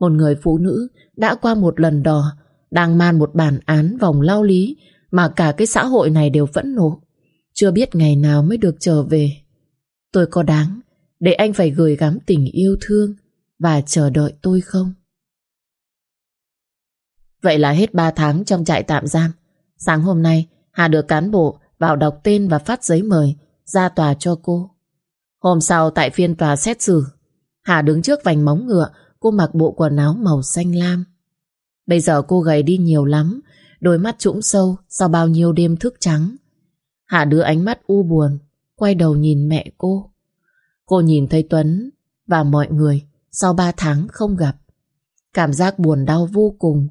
Một người phụ nữ đã qua một lần đò, đang man một bản án vòng lao lý mà cả cái xã hội này đều phẫn nộ. Chưa biết ngày nào mới được trở về. Tôi có đáng để anh phải gửi gắm tình yêu thương và chờ đợi tôi không? Vậy là hết 3 tháng trong trại tạm giam. Sáng hôm nay, Hà được cán bộ vào đọc tên và phát giấy mời ra tòa cho cô. Hôm sau tại phiên tòa xét xử, Hà đứng trước vành móng ngựa, cô mặc bộ quần áo màu xanh lam. Bây giờ cô gầy đi nhiều lắm, đôi mắt trũng sâu sau bao nhiêu đêm thức trắng. Hà đưa ánh mắt u buồn, quay đầu nhìn mẹ cô. Cô nhìn thấy Tuấn và mọi người sau ba tháng không gặp. Cảm giác buồn đau vô cùng.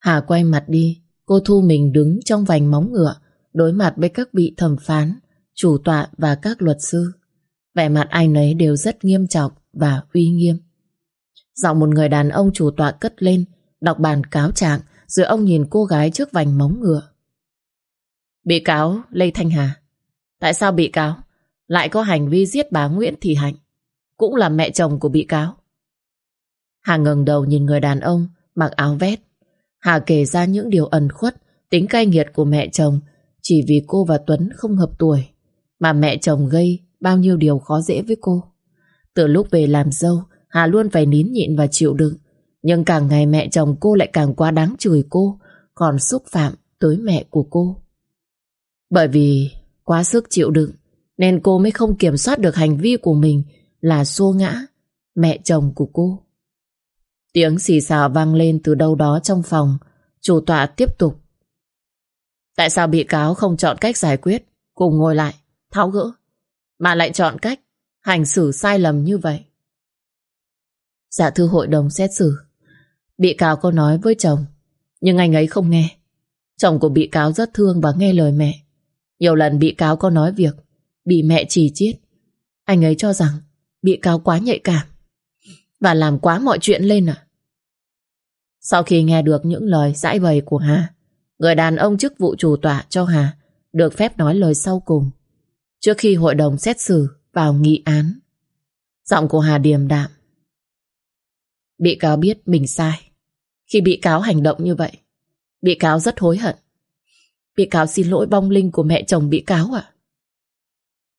Hà quay mặt đi, cô thu mình đứng trong vành móng ngựa, đối mặt với các vị thẩm phán, chủ tọa và các luật sư. Vẻ mặt ai nấy đều rất nghiêm trọng và uy nghiêm. Giọng một người đàn ông chủ tọa cất lên, đọc bản cáo trạng, rồi ông nhìn cô gái trước vành móng ngựa. Bị cáo Lê Thanh Hà, tại sao bị cáo lại có hành vi giết bà Nguyễn Thị Hạnh, cũng là mẹ chồng của bị cáo? Hà ngẩng đầu nhìn người đàn ông mặc áo vét. Hà kể ra những điều ẩn khuất, tính cay nghiệt của mẹ chồng chỉ vì cô và Tuấn không hợp tuổi, mà mẹ chồng gây bao nhiêu điều khó dễ với cô. Từ lúc về làm dâu, Hà luôn phải nín nhịn và chịu đựng. Nhưng càng ngày mẹ chồng cô lại càng quá đáng chửi cô, còn xúc phạm tới mẹ của cô. Bởi vì quá sức chịu đựng, nên cô mới không kiểm soát được hành vi của mình là xô ngã mẹ chồng của cô. Tiếng xì xào vang lên từ đâu đó trong phòng, chủ tọa tiếp tục. Tại sao bị cáo không chọn cách giải quyết, cùng ngồi lại, tháo gỡ, mà lại chọn cách hành xử sai lầm như vậy? Dạ thưa hội đồng xét xử, bị cáo có nói với chồng, nhưng anh ấy không nghe. Chồng của bị cáo rất thương và nghe lời mẹ. Nhiều lần bị cáo có nói việc bị mẹ chỉ chiết. Anh ấy cho rằng bị cáo quá nhạy cảm và làm quá mọi chuyện lên à. Sau khi nghe được những lời giải bày của Hà, người đàn ông chức vụ chủ tọa cho Hà được phép nói lời sau cùng trước khi hội đồng xét xử vào nghị án. Giọng của Hà điềm đạm. Bị cáo biết mình sai. Khi bị cáo hành động như vậy, bị cáo rất hối hận. Bị cáo xin lỗi vong linh của mẹ chồng bị cáo ạ.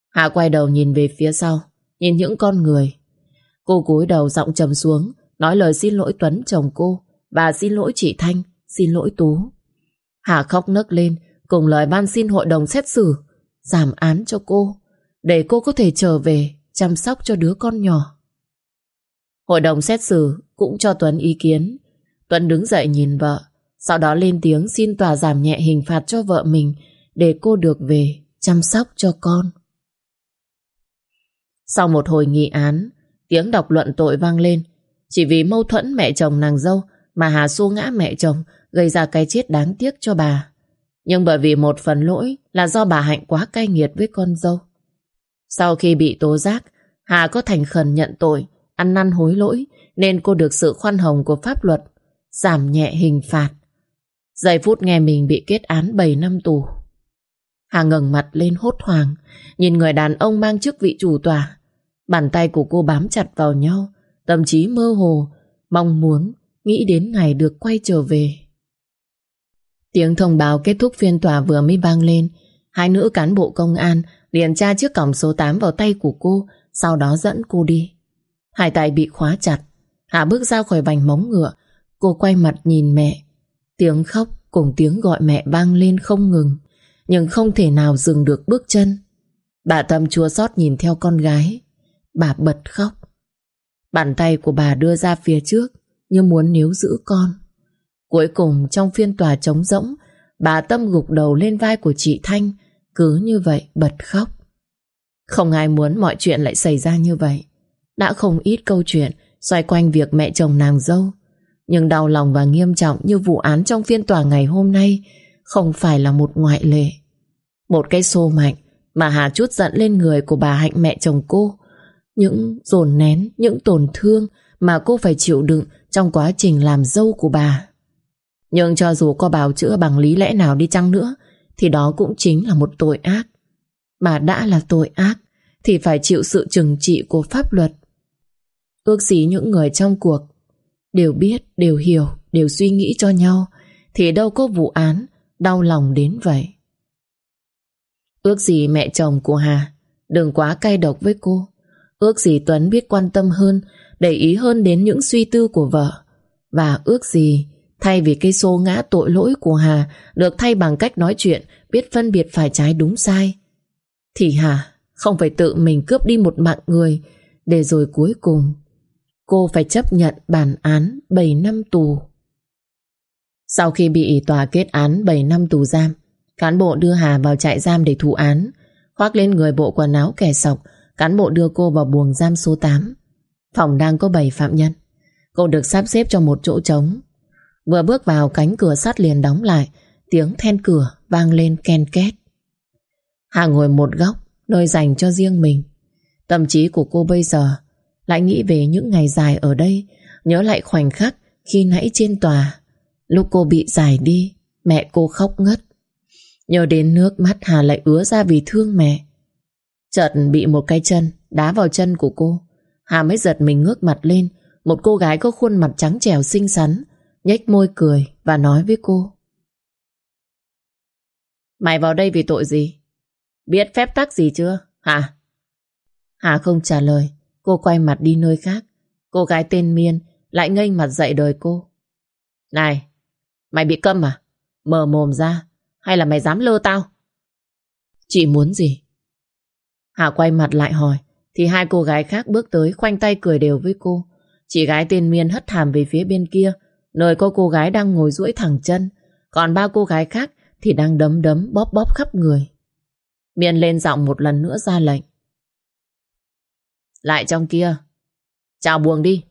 Hà quay đầu nhìn về phía sau, nhìn những con người. Cô cúi đầu giọng trầm xuống, nói lời xin lỗi Tuấn chồng cô, và xin lỗi chị Thanh, xin lỗi Tú. Hà khóc nấc lên, cùng lời ban xin hội đồng xét xử, giảm án cho cô, để cô có thể trở về chăm sóc cho đứa con nhỏ. Hội đồng xét xử cũng cho Tuấn ý kiến. Tuấn đứng dậy nhìn vợ, sau đó lên tiếng xin tòa giảm nhẹ hình phạt cho vợ mình để cô được về chăm sóc cho con. Sau một hồi nghị án, tiếng đọc luận tội vang lên. Chỉ vì mâu thuẫn mẹ chồng nàng dâu mà Hà xô ngã mẹ chồng gây ra cái chết đáng tiếc cho bà. Nhưng bởi vì một phần lỗi là do bà Hạnh quá cay nghiệt với con dâu. Sau khi bị tố giác, Hà có thành khẩn nhận tội, ăn năn hối lỗi nên cô được sự khoan hồng của pháp luật, giảm nhẹ hình phạt. Giây phút nghe mình bị kết án 7 năm tù. Hà ngẩng mặt lên hốt hoảng, nhìn người đàn ông mang chức vị chủ tòa. Bàn tay của cô bám chặt vào nhau, tâm trí mơ hồ, mong muốn nghĩ đến ngày được quay trở về. Tiếng thông báo kết thúc phiên tòa vừa mới vang lên, hai nữ cán bộ công an liền tra chiếc cổng số 8 vào tay của cô, sau đó dẫn cô đi. Hai tay bị khóa chặt, Hạ bước ra khỏi vành móng ngựa, cô quay mặt nhìn mẹ. Tiếng khóc cùng tiếng gọi mẹ vang lên không ngừng, nhưng không thể nào dừng được bước chân. Bà Tâm chua xót nhìn theo con gái, bà bật khóc. Bàn tay của bà đưa ra phía trước như muốn níu giữ con. Cuối cùng trong phiên tòa trống rỗng, Bà Tâm gục đầu lên vai của chị Thanh, cứ như vậy bật khóc. Không ai muốn mọi chuyện lại xảy ra như vậy. Đã không ít câu chuyện xoay quanh việc mẹ chồng nàng dâu. Nhưng đau lòng và nghiêm trọng như vụ án trong phiên tòa ngày hôm nay không phải là một ngoại lệ. Một cái xô mạnh mà Hà chút giận lên người của bà Hạnh mẹ chồng cô. Những dồn nén, những tổn thương mà cô phải chịu đựng trong quá trình làm dâu của bà. Nhưng cho dù có bào chữa bằng lý lẽ nào đi chăng nữa thì đó cũng chính là một tội ác. Bà đã là tội ác thì phải chịu sự trừng trị của pháp luật. Ước gì những người trong cuộc đều biết, đều hiểu, đều suy nghĩ cho nhau thì đâu có vụ án đau lòng đến vậy. Ước gì mẹ chồng của Hà đừng quá cay độc với cô. Ước gì Tuấn biết quan tâm hơn, để ý hơn đến những suy tư của vợ. Và ước gì thay vì cây xô ngã tội lỗi của Hà được thay bằng cách nói chuyện biết phân biệt phải trái đúng sai. Thì Hà không phải tự mình cướp đi một mạng người để rồi cuối cùng cô phải chấp nhận bản án 7 năm tù. Sau khi bị tòa kết án 7 năm tù giam, cán bộ đưa Hà vào trại giam để thụ án, khoác lên người bộ quần áo kẻ sọc, cán bộ đưa cô vào buồng giam số 8. Phòng đang có 7 phạm nhân. Cô được sắp xếp cho một chỗ trống. Vừa bước vào cánh cửa sắt liền đóng lại, tiếng then cửa vang lên ken két. Hà ngồi một góc, nơi dành cho riêng mình. Tâm trí của cô bây giờ lại nghĩ về những ngày dài ở đây, nhớ lại khoảnh khắc khi nãy trên tòa. Lúc cô bị giải đi, mẹ cô khóc ngất. Nhớ đến nước mắt Hà lại ứa ra vì thương mẹ. Chợt bị một cái chân đá vào chân của cô. Hà mới giật mình ngước mặt lên, một cô gái có khuôn mặt trắng trẻo xinh xắn, nhếch môi cười và nói với cô. Mày vào đây vì tội gì? Biết phép tắc gì chưa? Hả? Hà không trả lời, cô quay mặt đi nơi khác. Cô gái tên Miên lại ngây mặt dậy đời cô. Này, mày bị câm à? Mở mồm ra, hay là mày dám lơ tao? Chị muốn gì? Hà quay mặt lại hỏi, thì hai cô gái khác bước tới khoanh tay cười đều với cô. Chị gái tên Miên hất thảm về phía bên kia, nơi có cô gái đang ngồi duỗi thẳng chân, còn ba cô gái khác thì đang đấm đấm bóp bóp khắp người. Miên lên giọng một lần nữa ra lệnh. Lại trong kia, chào buồng đi.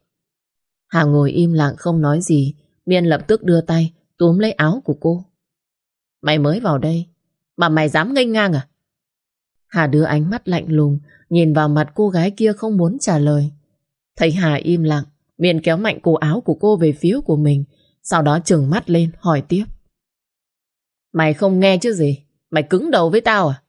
Hà ngồi im lặng không nói gì, Miên lập tức đưa tay túm lấy áo của cô. Mày mới vào đây, mà mày dám ngây ngang à? Hà đưa ánh mắt lạnh lùng, nhìn vào mặt cô gái kia không muốn trả lời. Thấy Hà im lặng, Miên kéo mạnh cổ áo của cô về phía của mình, sau đó trừng mắt lên hỏi tiếp. Mày không nghe chứ gì? Mày cứng đầu với tao à?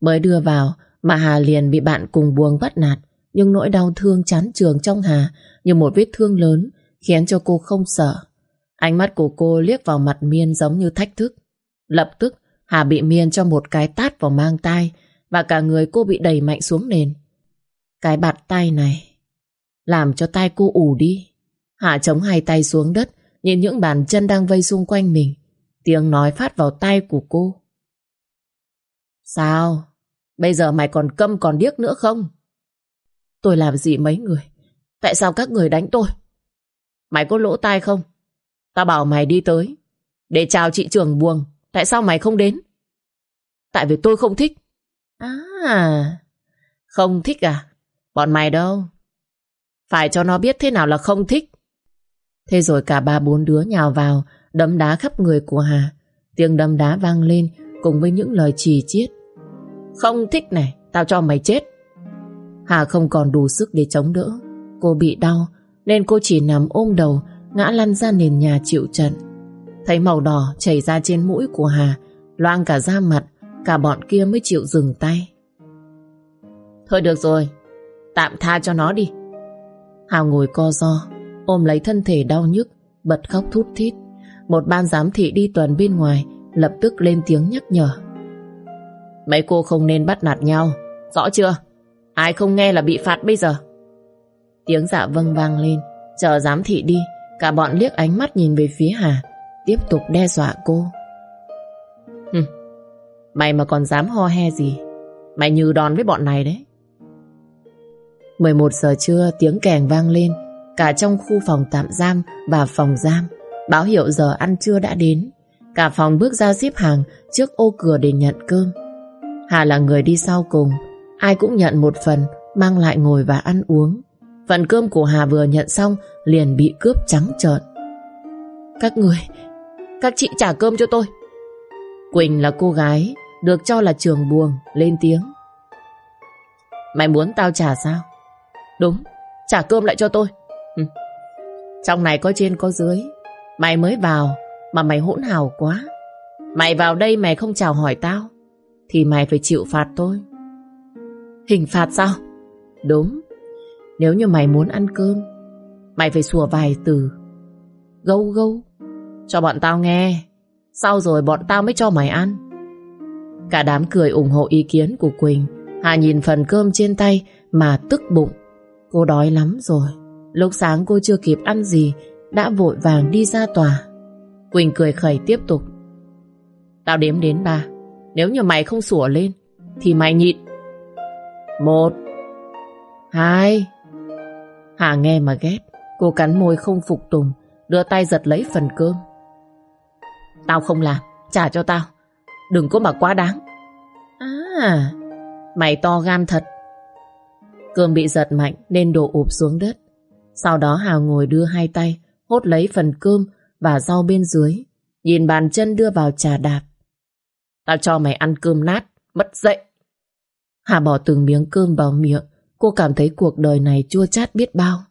Mới đưa vào mà Hà liền bị bạn cùng buông bắt nạt, nhưng nỗi đau thương chán trường trong Hà như một vết thương lớn khiến cho cô không sợ. Ánh mắt của cô liếc vào mặt Miên giống như thách thức. Lập tức Hà bị Miên cho một cái tát vào mang tay và cả người cô bị đẩy mạnh xuống nền. Cái bạt tay này làm cho tay cô ủ đi. Hà chống hai tay xuống đất, nhìn những bàn chân đang vây xung quanh mình. Tiếng nói phát vào tay của cô. Sao? Bây giờ mày còn câm còn điếc nữa không? Tôi làm gì mấy người? Tại sao các người đánh tôi? Mày có lỗ tai không? Tao bảo mày đi tới. Để chào chị trưởng buồng. Tại sao mày không đến? Tại vì tôi không thích. À, không thích à? Bọn mày đâu? Phải cho nó biết thế nào là không thích. Thế rồi cả ba bốn đứa nhào vào, đấm đá khắp người của Hà. Tiếng đấm đá vang lên cùng với những lời chỉ chiết. Không thích này, tao cho mày chết. Hà không còn đủ sức để chống đỡ. Cô bị đau, nên cô chỉ nằm ôm đầu, ngã lăn ra nền nhà chịu trận. Thấy màu đỏ chảy ra trên mũi của Hà, loang cả da mặt, cả bọn kia mới chịu dừng tay. Thôi được rồi, tạm tha cho nó đi. Hà ngồi co do, ôm lấy thân thể đau nhức, bật khóc thút thít. Một ban giám thị đi tuần bên ngoài lập tức lên tiếng nhắc nhở. Mấy cô không nên bắt nạt nhau, rõ chưa? Ai không nghe là bị phạt bây giờ. Tiếng dạ vâng vang lên, chờ giám thị đi, cả bọn liếc ánh mắt nhìn về phía Hà, tiếp tục đe dọa cô. Hừm, mày mà còn dám ho he gì, mày như đòn với bọn này đấy. 11 giờ trưa tiếng kèn vang lên Cả trong khu phòng tạm giam và phòng giam Báo hiệu giờ ăn trưa đã đến Cả phòng bước ra xếp hàng trước ô cửa để nhận cơm. Hà là người đi sau cùng, ai cũng nhận một phần, mang lại ngồi và ăn uống. Phần cơm của Hà vừa nhận xong liền bị cướp trắng trợn. Các người, các chị trả cơm cho tôi. Quỳnh là cô gái, được cho là trường buồng, lên tiếng. Mày muốn tao trả sao? Đúng, trả cơm lại cho tôi. Ừ. Trong này có trên có dưới, mày mới vào mà mày hỗn hào quá. Mày vào đây mày không chào hỏi tao, thì mày phải chịu phạt tôi. Hình phạt sao? Đúng, nếu như mày muốn ăn cơm, mày phải sủa vài từ. Gâu gâu, cho bọn tao nghe, sau rồi bọn tao mới cho mày ăn. Cả đám cười ủng hộ ý kiến của Quỳnh. Hà nhìn phần cơm trên tay mà tức bụng. Cô đói lắm rồi. Lúc sáng cô chưa kịp ăn gì, đã vội vàng đi ra tòa. Quỳnh cười khẩy tiếp tục. Tao đếm đến ba. Nếu như mày không sủa lên, thì mày nhịn. Một. Hai. Hà nghe mà ghét. Cô cắn môi không phục tùng, đưa tay giật lấy phần cơm. Tao không làm, trả cho tao. Đừng có mà quá đáng. À, mày to gan thật. Cơm bị giật mạnh nên đổ ụp xuống đất. Sau đó Hào ngồi đưa hai tay, hốt lấy phần cơm và rau bên dưới, nhìn bàn chân đưa vào trà đạp. Tao cho mày ăn cơm nát, mất dậy. Hà bỏ từng miếng cơm vào miệng, cô cảm thấy cuộc đời này chua chát biết bao.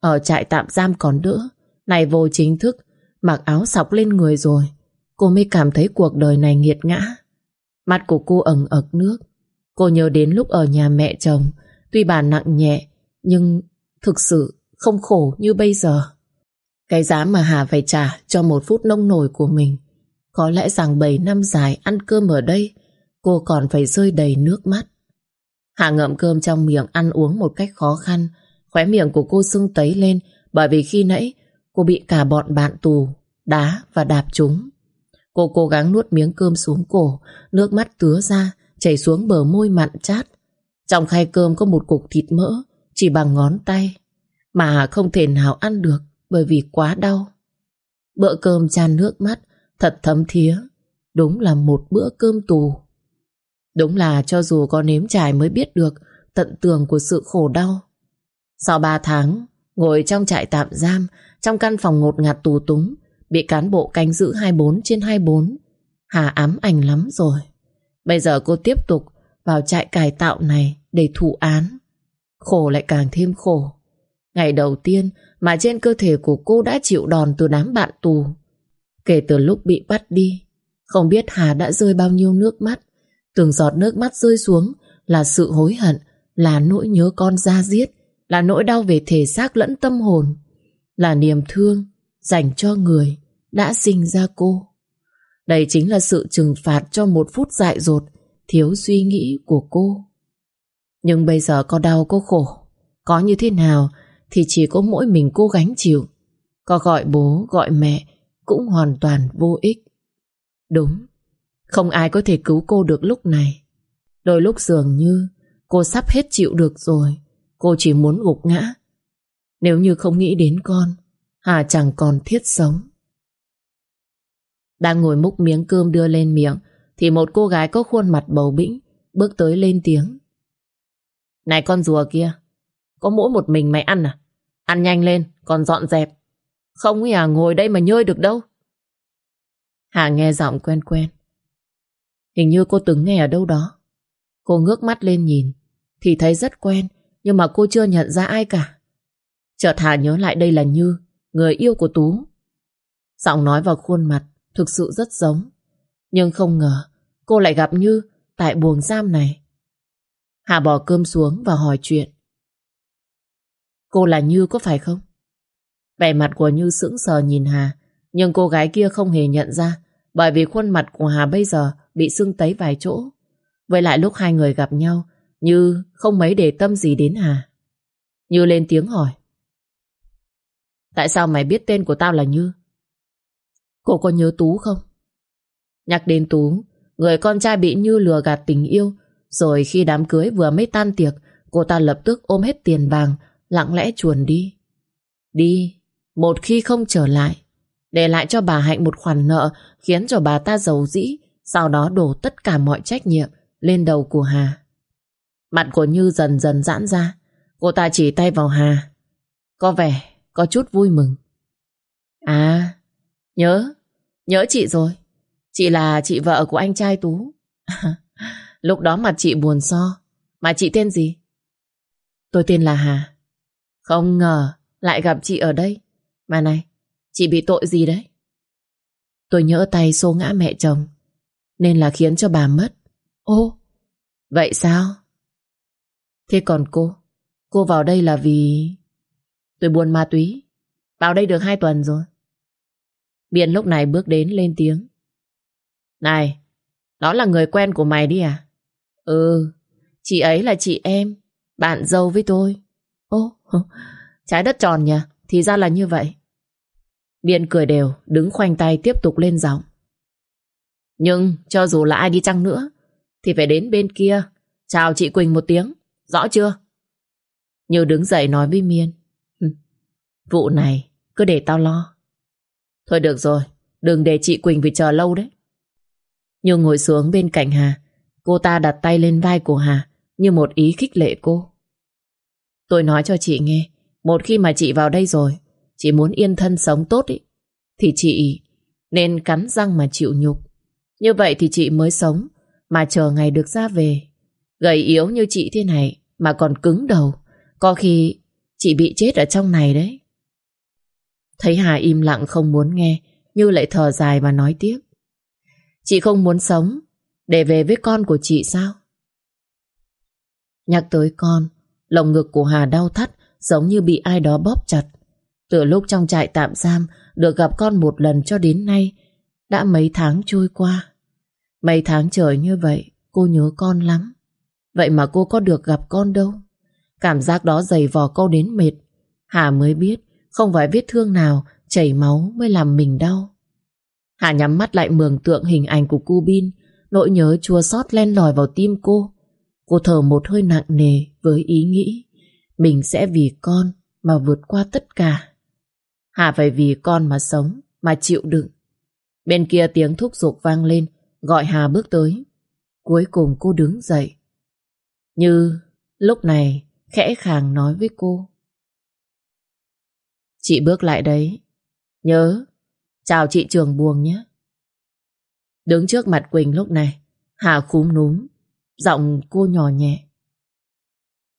Ở trại tạm giam còn đỡ, này vô chính thức, mặc áo sọc lên người rồi, cô mới cảm thấy cuộc đời này nghiệt ngã. Mắt của cô ẩn ẩn nước. Cô nhớ đến lúc ở nhà mẹ chồng, tuy bà nặng nhẹ, nhưng thực sự không khổ như bây giờ. Cái giá mà Hà phải trả cho một phút nông nổi của mình. Có lẽ rằng 7 năm dài ăn cơm ở đây, cô còn phải rơi đầy nước mắt. Hà ngậm cơm trong miệng ăn uống một cách khó khăn, khóe miệng của cô sưng tấy lên bởi vì khi nãy cô bị cả bọn bạn tù đá và đạp chúng. Cô cố gắng nuốt miếng cơm xuống cổ, nước mắt tứa ra, chảy xuống bờ môi mặn chát. Trong khay cơm có một cục thịt mỡ, chỉ bằng ngón tay, mà không thể nào ăn được bởi vì quá đau. Bữa cơm chan nước mắt, thật thấm thía, đúng là một bữa cơm tù. Đúng là cho dù có nếm trải mới biết được tận tường của sự khổ đau. Sau ba tháng, ngồi trong trại tạm giam, trong căn phòng ngột ngạt tù túng, Bị cán bộ canh giữ 24 trên 24 Hà ám ảnh lắm rồi. Bây giờ cô tiếp tục Vào trại cải tạo này để thụ án. Khổ lại càng thêm khổ. Ngày đầu tiên Mà trên cơ thể của cô đã chịu đòn Từ đám bạn tù. Kể từ lúc bị bắt đi, Không biết Hà đã rơi bao nhiêu nước mắt. Từng giọt nước mắt rơi xuống Là sự hối hận, Là nỗi nhớ con ra giết, Là nỗi đau về thể xác lẫn tâm hồn, Là niềm thương dành cho người đã sinh ra cô. Đây chính là sự trừng phạt cho một phút dại dột, thiếu suy nghĩ của cô. Nhưng bây giờ có đau có khổ, có như thế nào thì chỉ có mỗi mình cô gánh chịu. Có gọi bố, gọi mẹ cũng hoàn toàn vô ích. Đúng, không ai có thể cứu cô được lúc này. Đôi lúc dường như cô sắp hết chịu được rồi, cô chỉ muốn gục ngã. Nếu như không nghĩ đến con, Hà chẳng còn thiết sống. Đang ngồi múc miếng cơm đưa lên miệng thì một cô gái có khuôn mặt bầu bĩnh bước tới lên tiếng. Này con rùa kia, có mỗi một mình mày ăn à? Ăn nhanh lên, còn dọn dẹp. Không à, ngồi đây mà nhơi được đâu. Hà nghe giọng quen quen. Hình như cô từng nghe ở đâu đó. Cô ngước mắt lên nhìn, thì thấy rất quen, nhưng mà cô chưa nhận ra ai cả. Chợt Hà nhớ lại đây là Như, người yêu của Tú. Giọng nói vào khuôn mặt thực sự rất giống. Nhưng không ngờ cô lại gặp Như tại buồng giam này. Hà bỏ cơm xuống và hỏi chuyện. Cô là Như có phải không? Vẻ mặt của Như sững sờ nhìn Hà, nhưng cô gái kia không hề nhận ra bởi vì khuôn mặt của Hà bây giờ bị sưng tấy vài chỗ. Với lại lúc hai người gặp nhau, Như không mấy để tâm gì đến Hà. Như lên tiếng hỏi. Tại sao mày biết tên của tao là Như? Cô có nhớ Tú không? Nhắc đến Tú, người con trai bị Như lừa gạt tình yêu, rồi khi đám cưới vừa mới tan tiệc, cô ta lập tức ôm hết tiền vàng, lặng lẽ chuồn đi. Đi, một khi không trở lại, để lại cho bà Hạnh một khoản nợ khiến cho bà ta giàu dĩ, sau đó đổ tất cả mọi trách nhiệm lên đầu của Hà. Mặt của Như dần dần giãn ra, cô ta chỉ tay vào Hà. Có vẻ có chút vui mừng. À, nhớ, nhớ chị rồi. Chị là chị vợ của anh trai Tú. [LAUGHS] Lúc đó mặt chị buồn so. Mà chị tên gì? Tôi tên là Hà. Không ngờ lại gặp chị ở đây. Mà này, chị bị tội gì đấy? Tôi nhỡ tay xô ngã mẹ chồng. Nên là khiến cho bà mất. Ô, vậy sao? Thế còn cô? Cô vào đây là vì... Tôi buồn ma túy. Vào đây được hai tuần rồi. Biên lúc này bước đến lên tiếng. Này, đó là người quen của mày đi à? Ừ, chị ấy là chị em, bạn dâu với tôi. Ô, [LAUGHS] trái đất tròn nhỉ? Thì ra là như vậy. Biên cười đều, đứng khoanh tay tiếp tục lên giọng. Nhưng cho dù là ai đi chăng nữa, thì phải đến bên kia, chào chị Quỳnh một tiếng, rõ chưa? Như đứng dậy nói với Miên. Vụ này, cứ để tao lo. Thôi được rồi, đừng để chị Quỳnh phải chờ lâu đấy. Như ngồi xuống bên cạnh Hà, cô ta đặt tay lên vai của Hà như một ý khích lệ cô. Tôi nói cho chị nghe, một khi mà chị vào đây rồi, chị muốn yên thân sống tốt ý, thì chị nên cắn răng mà chịu nhục. Như vậy thì chị mới sống, mà chờ ngày được ra về. Gầy yếu như chị thế này mà còn cứng đầu, có khi chị bị chết ở trong này đấy. Thấy Hà im lặng không muốn nghe, Như lại thở dài và nói tiếp. Chị không muốn sống để về với con của chị sao? Nhắc tới con, lồng ngực của Hà đau thắt giống như bị ai đó bóp chặt. Từ lúc trong trại tạm giam được gặp con một lần cho đến nay đã mấy tháng trôi qua. Mấy tháng trời như vậy cô nhớ con lắm. Vậy mà cô có được gặp con đâu. Cảm giác đó dày vò cô đến mệt. Hà mới biết không phải vết thương nào chảy máu mới làm mình đau. Hà nhắm mắt lại mường tượng hình ảnh của cu Bin, nỗi nhớ chua xót len lỏi vào tim cô. Cô thở một hơi nặng nề với ý nghĩ mình sẽ vì con mà vượt qua tất cả. Hà phải vì con mà sống, mà chịu đựng. Bên kia tiếng thúc giục vang lên, gọi Hà bước tới. Cuối cùng cô đứng dậy. Như lúc này khẽ khàng nói với cô. Chị bước lại đấy. Nhớ, chào chị trường buồng nhé. Đứng trước mặt Quỳnh lúc này, Hà khúm núm, giọng cô nhỏ nhẹ.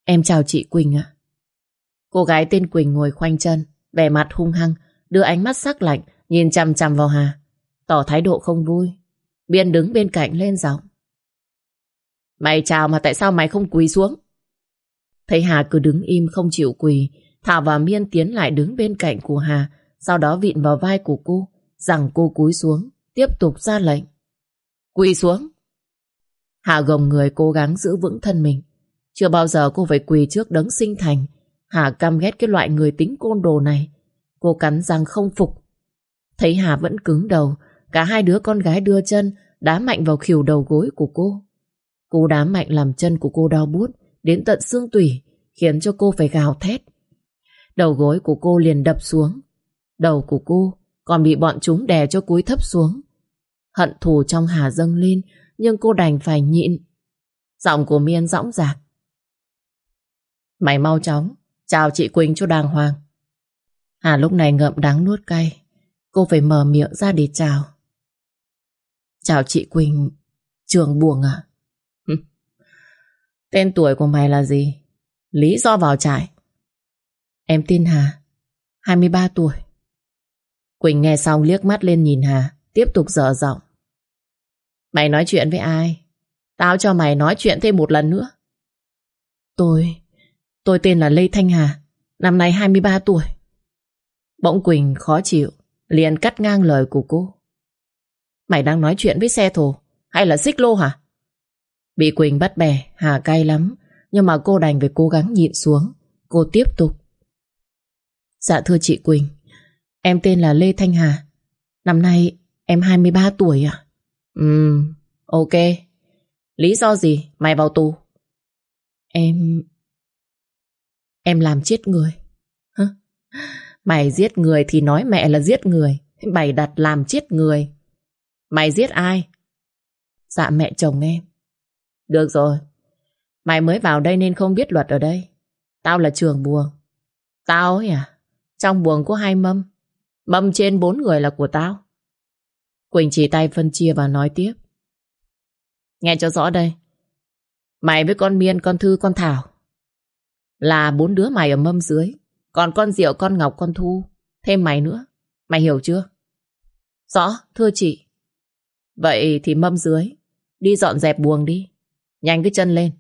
Em chào chị Quỳnh ạ. Cô gái tên Quỳnh ngồi khoanh chân, vẻ mặt hung hăng, đưa ánh mắt sắc lạnh, nhìn chằm chằm vào Hà, tỏ thái độ không vui. Biên đứng bên cạnh lên giọng. Mày chào mà tại sao mày không quỳ xuống? Thấy Hà cứ đứng im không chịu quỳ, Thảo và Miên tiến lại đứng bên cạnh của Hà, sau đó vịn vào vai của cô, rằng cô cúi xuống, tiếp tục ra lệnh. Quỳ xuống. Hà gồng người cố gắng giữ vững thân mình. Chưa bao giờ cô phải quỳ trước đấng sinh thành. Hà căm ghét cái loại người tính côn đồ này. Cô cắn răng không phục. Thấy Hà vẫn cứng đầu, cả hai đứa con gái đưa chân, đá mạnh vào khỉu đầu gối của cô. Cô đá mạnh làm chân của cô đau bút, đến tận xương tủy, khiến cho cô phải gào thét. Đầu gối của cô liền đập xuống. Đầu của cô còn bị bọn chúng đè cho cúi thấp xuống. Hận thù trong Hà dâng lên, nhưng cô đành phải nhịn. Giọng của Miên rõng rạc. Mày mau chóng, chào chị Quỳnh cho đàng hoàng. Hà lúc này ngậm đắng nuốt cay. Cô phải mở miệng ra để chào. Chào chị Quỳnh, trường buồng à? Tên tuổi của mày là gì? Lý do vào trại. Em tên Hà, 23 tuổi. Quỳnh nghe xong liếc mắt lên nhìn Hà, tiếp tục dở giọng. Mày nói chuyện với ai? Tao cho mày nói chuyện thêm một lần nữa. Tôi, tôi tên là Lê Thanh Hà, năm nay 23 tuổi. Bỗng Quỳnh khó chịu, liền cắt ngang lời của cô. Mày đang nói chuyện với xe thồ, hay là xích lô hả? Bị Quỳnh bắt bẻ, Hà cay lắm, nhưng mà cô đành phải cố gắng nhịn xuống. Cô tiếp tục. Dạ thưa chị Quỳnh, em tên là Lê Thanh Hà. Năm nay em 23 tuổi à? Ừm, ok. Lý do gì mày vào tù? Em... Em làm chết người. Hả? Mày giết người thì nói mẹ là giết người. Bày đặt làm chết người. Mày giết ai? Dạ mẹ chồng em. Được rồi. Mày mới vào đây nên không biết luật ở đây. Tao là trường buồng. Tao ấy à? Trong buồng có hai mâm. Mâm trên bốn người là của tao. Quỳnh chỉ tay phân chia và nói tiếp. Nghe cho rõ đây. Mày với con Miên, con Thư, con Thảo là bốn đứa mày ở mâm dưới. Còn con Diệu, con Ngọc, con Thu Thêm mày nữa Mày hiểu chưa Rõ thưa chị Vậy thì mâm dưới Đi dọn dẹp buồng đi Nhanh cái chân lên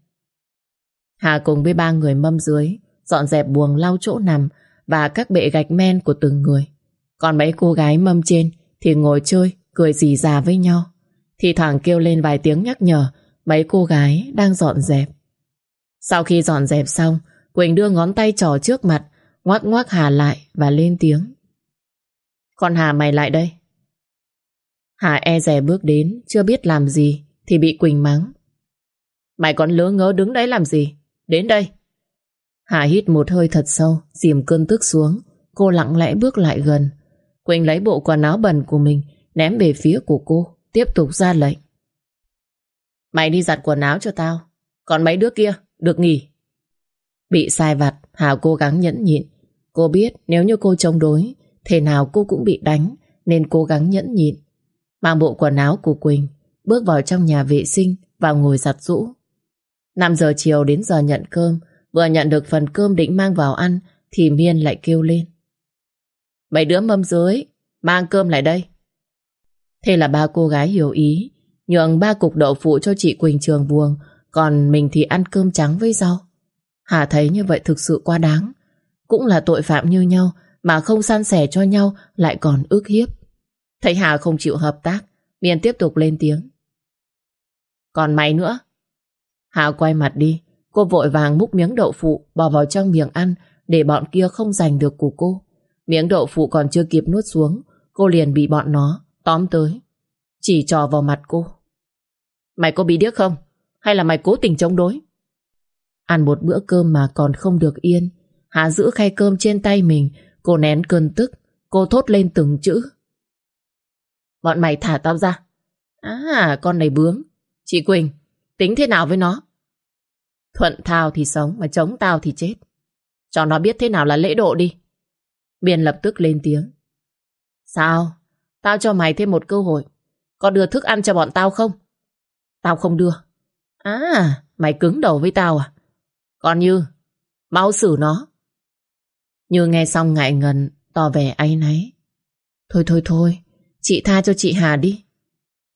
Hà cùng với ba người mâm dưới Dọn dẹp buồng lau chỗ nằm và các bệ gạch men của từng người. Còn mấy cô gái mâm trên Thì ngồi chơi, cười rì rà với nhau. Thì thoảng kêu lên vài tiếng nhắc nhở, Mấy cô gái đang dọn dẹp. Sau khi dọn dẹp xong, Quỳnh đưa ngón tay trỏ trước mặt, Ngoác ngoác Hà lại và lên tiếng. Con Hà mày lại đây. Hà e rè bước đến, Chưa biết làm gì Thì bị Quỳnh mắng. Mày còn lứa ngớ đứng đấy làm gì? Đến đây. Hà hít một hơi thật sâu, Dìm cơn tức xuống. Cô lặng lẽ bước lại gần. Quỳnh lấy bộ quần áo bẩn của mình, Ném về phía của cô, Tiếp tục ra lệnh. Mày đi giặt quần áo cho tao. Còn mấy đứa kia, được nghỉ. Bị sai vặt, Hà cố gắng nhẫn nhịn. Cô biết nếu như cô chống đối, Thế nào cô cũng bị đánh, Nên cố gắng nhẫn nhịn. Mang bộ quần áo của Quỳnh, Bước vào trong nhà vệ sinh Và ngồi giặt rũ 5 giờ chiều đến giờ nhận cơm Vừa nhận được phần cơm định mang vào ăn, Thì Miên lại kêu lên. Mấy đứa mâm dưới, Mang cơm lại đây. Thế là ba cô gái hiểu ý, Nhường ba cục đậu phụ cho chị Quỳnh trường Buông Còn mình thì ăn cơm trắng với rau. Hà thấy như vậy thực sự quá đáng. Cũng là tội phạm như nhau, Mà không san sẻ cho nhau Lại còn ước hiếp. Thấy Hà không chịu hợp tác, Miên tiếp tục lên tiếng. Còn mày nữa. Hà quay mặt đi Cô vội vàng múc miếng đậu phụ Bỏ vào trong miệng ăn Để bọn kia không giành được của cô. Miếng đậu phụ còn chưa kịp nuốt xuống, Cô liền bị bọn nó tóm tới, Chỉ trò vào mặt cô. Mày có bị điếc không? Hay là mày cố tình chống đối? Ăn một bữa cơm mà còn không được yên Hà giữ khay cơm trên tay mình, Cô nén cơn tức, Cô thốt lên từng chữ. Bọn mày thả tao ra. À con này bướng. Chị Quỳnh, tính thế nào với nó? Thuận thao thì sống Mà chống tao thì chết. Cho nó biết thế nào là lễ độ đi. Biên lập tức lên tiếng. Sao? Tao cho mày thêm một cơ hội. Có đưa thức ăn cho bọn tao không? Tao không đưa. À mày cứng đầu với tao à? Còn như Mau xử nó. Như nghe xong ngại ngần, tỏ vẻ áy náy. Thôi thôi thôi, chị tha cho chị Hà đi.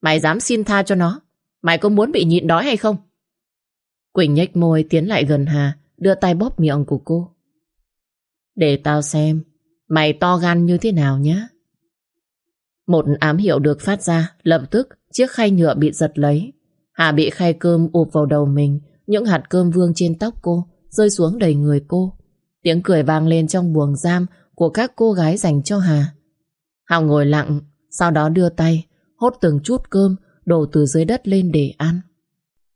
Mày dám xin tha cho nó, mày có muốn bị nhịn đói hay không? Quỳnh nhếch môi tiến lại gần Hà, đưa tay bóp miệng của cô. Để tao xem, mày to gan như thế nào nhé. Một ám hiệu được phát ra, lập tức chiếc khay nhựa bị giật lấy. Hà bị khay cơm ụp vào đầu mình, những hạt cơm vương trên tóc cô, rơi xuống đầy người cô. Tiếng cười vang lên trong buồng giam của các cô gái dành cho Hà. Hào ngồi lặng, sau đó đưa tay, hốt từng chút cơm đổ từ dưới đất lên để ăn.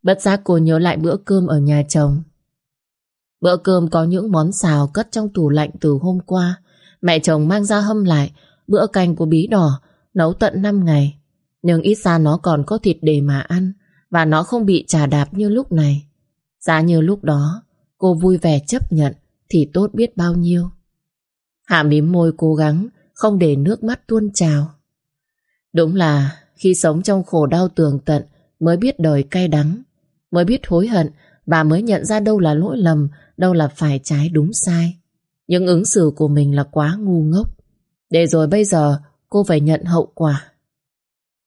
Bất giác cô nhớ lại bữa cơm ở nhà chồng. Bữa cơm có những món xào cất trong tủ lạnh từ hôm qua. Mẹ chồng mang ra hâm lại bữa canh của bí đỏ nấu tận 5 ngày. Nhưng ít ra nó còn có thịt để mà ăn và nó không bị trà đạp như lúc này. Giá như lúc đó cô vui vẻ chấp nhận thì tốt biết bao nhiêu. Hạ mím môi cố gắng không để nước mắt tuôn trào. Đúng là khi sống trong khổ đau tường tận mới biết đời cay đắng, mới biết hối hận và mới nhận ra đâu là lỗi lầm, đâu là phải trái đúng sai. Những ứng xử của mình là quá ngu ngốc. Để rồi bây giờ cô phải nhận hậu quả.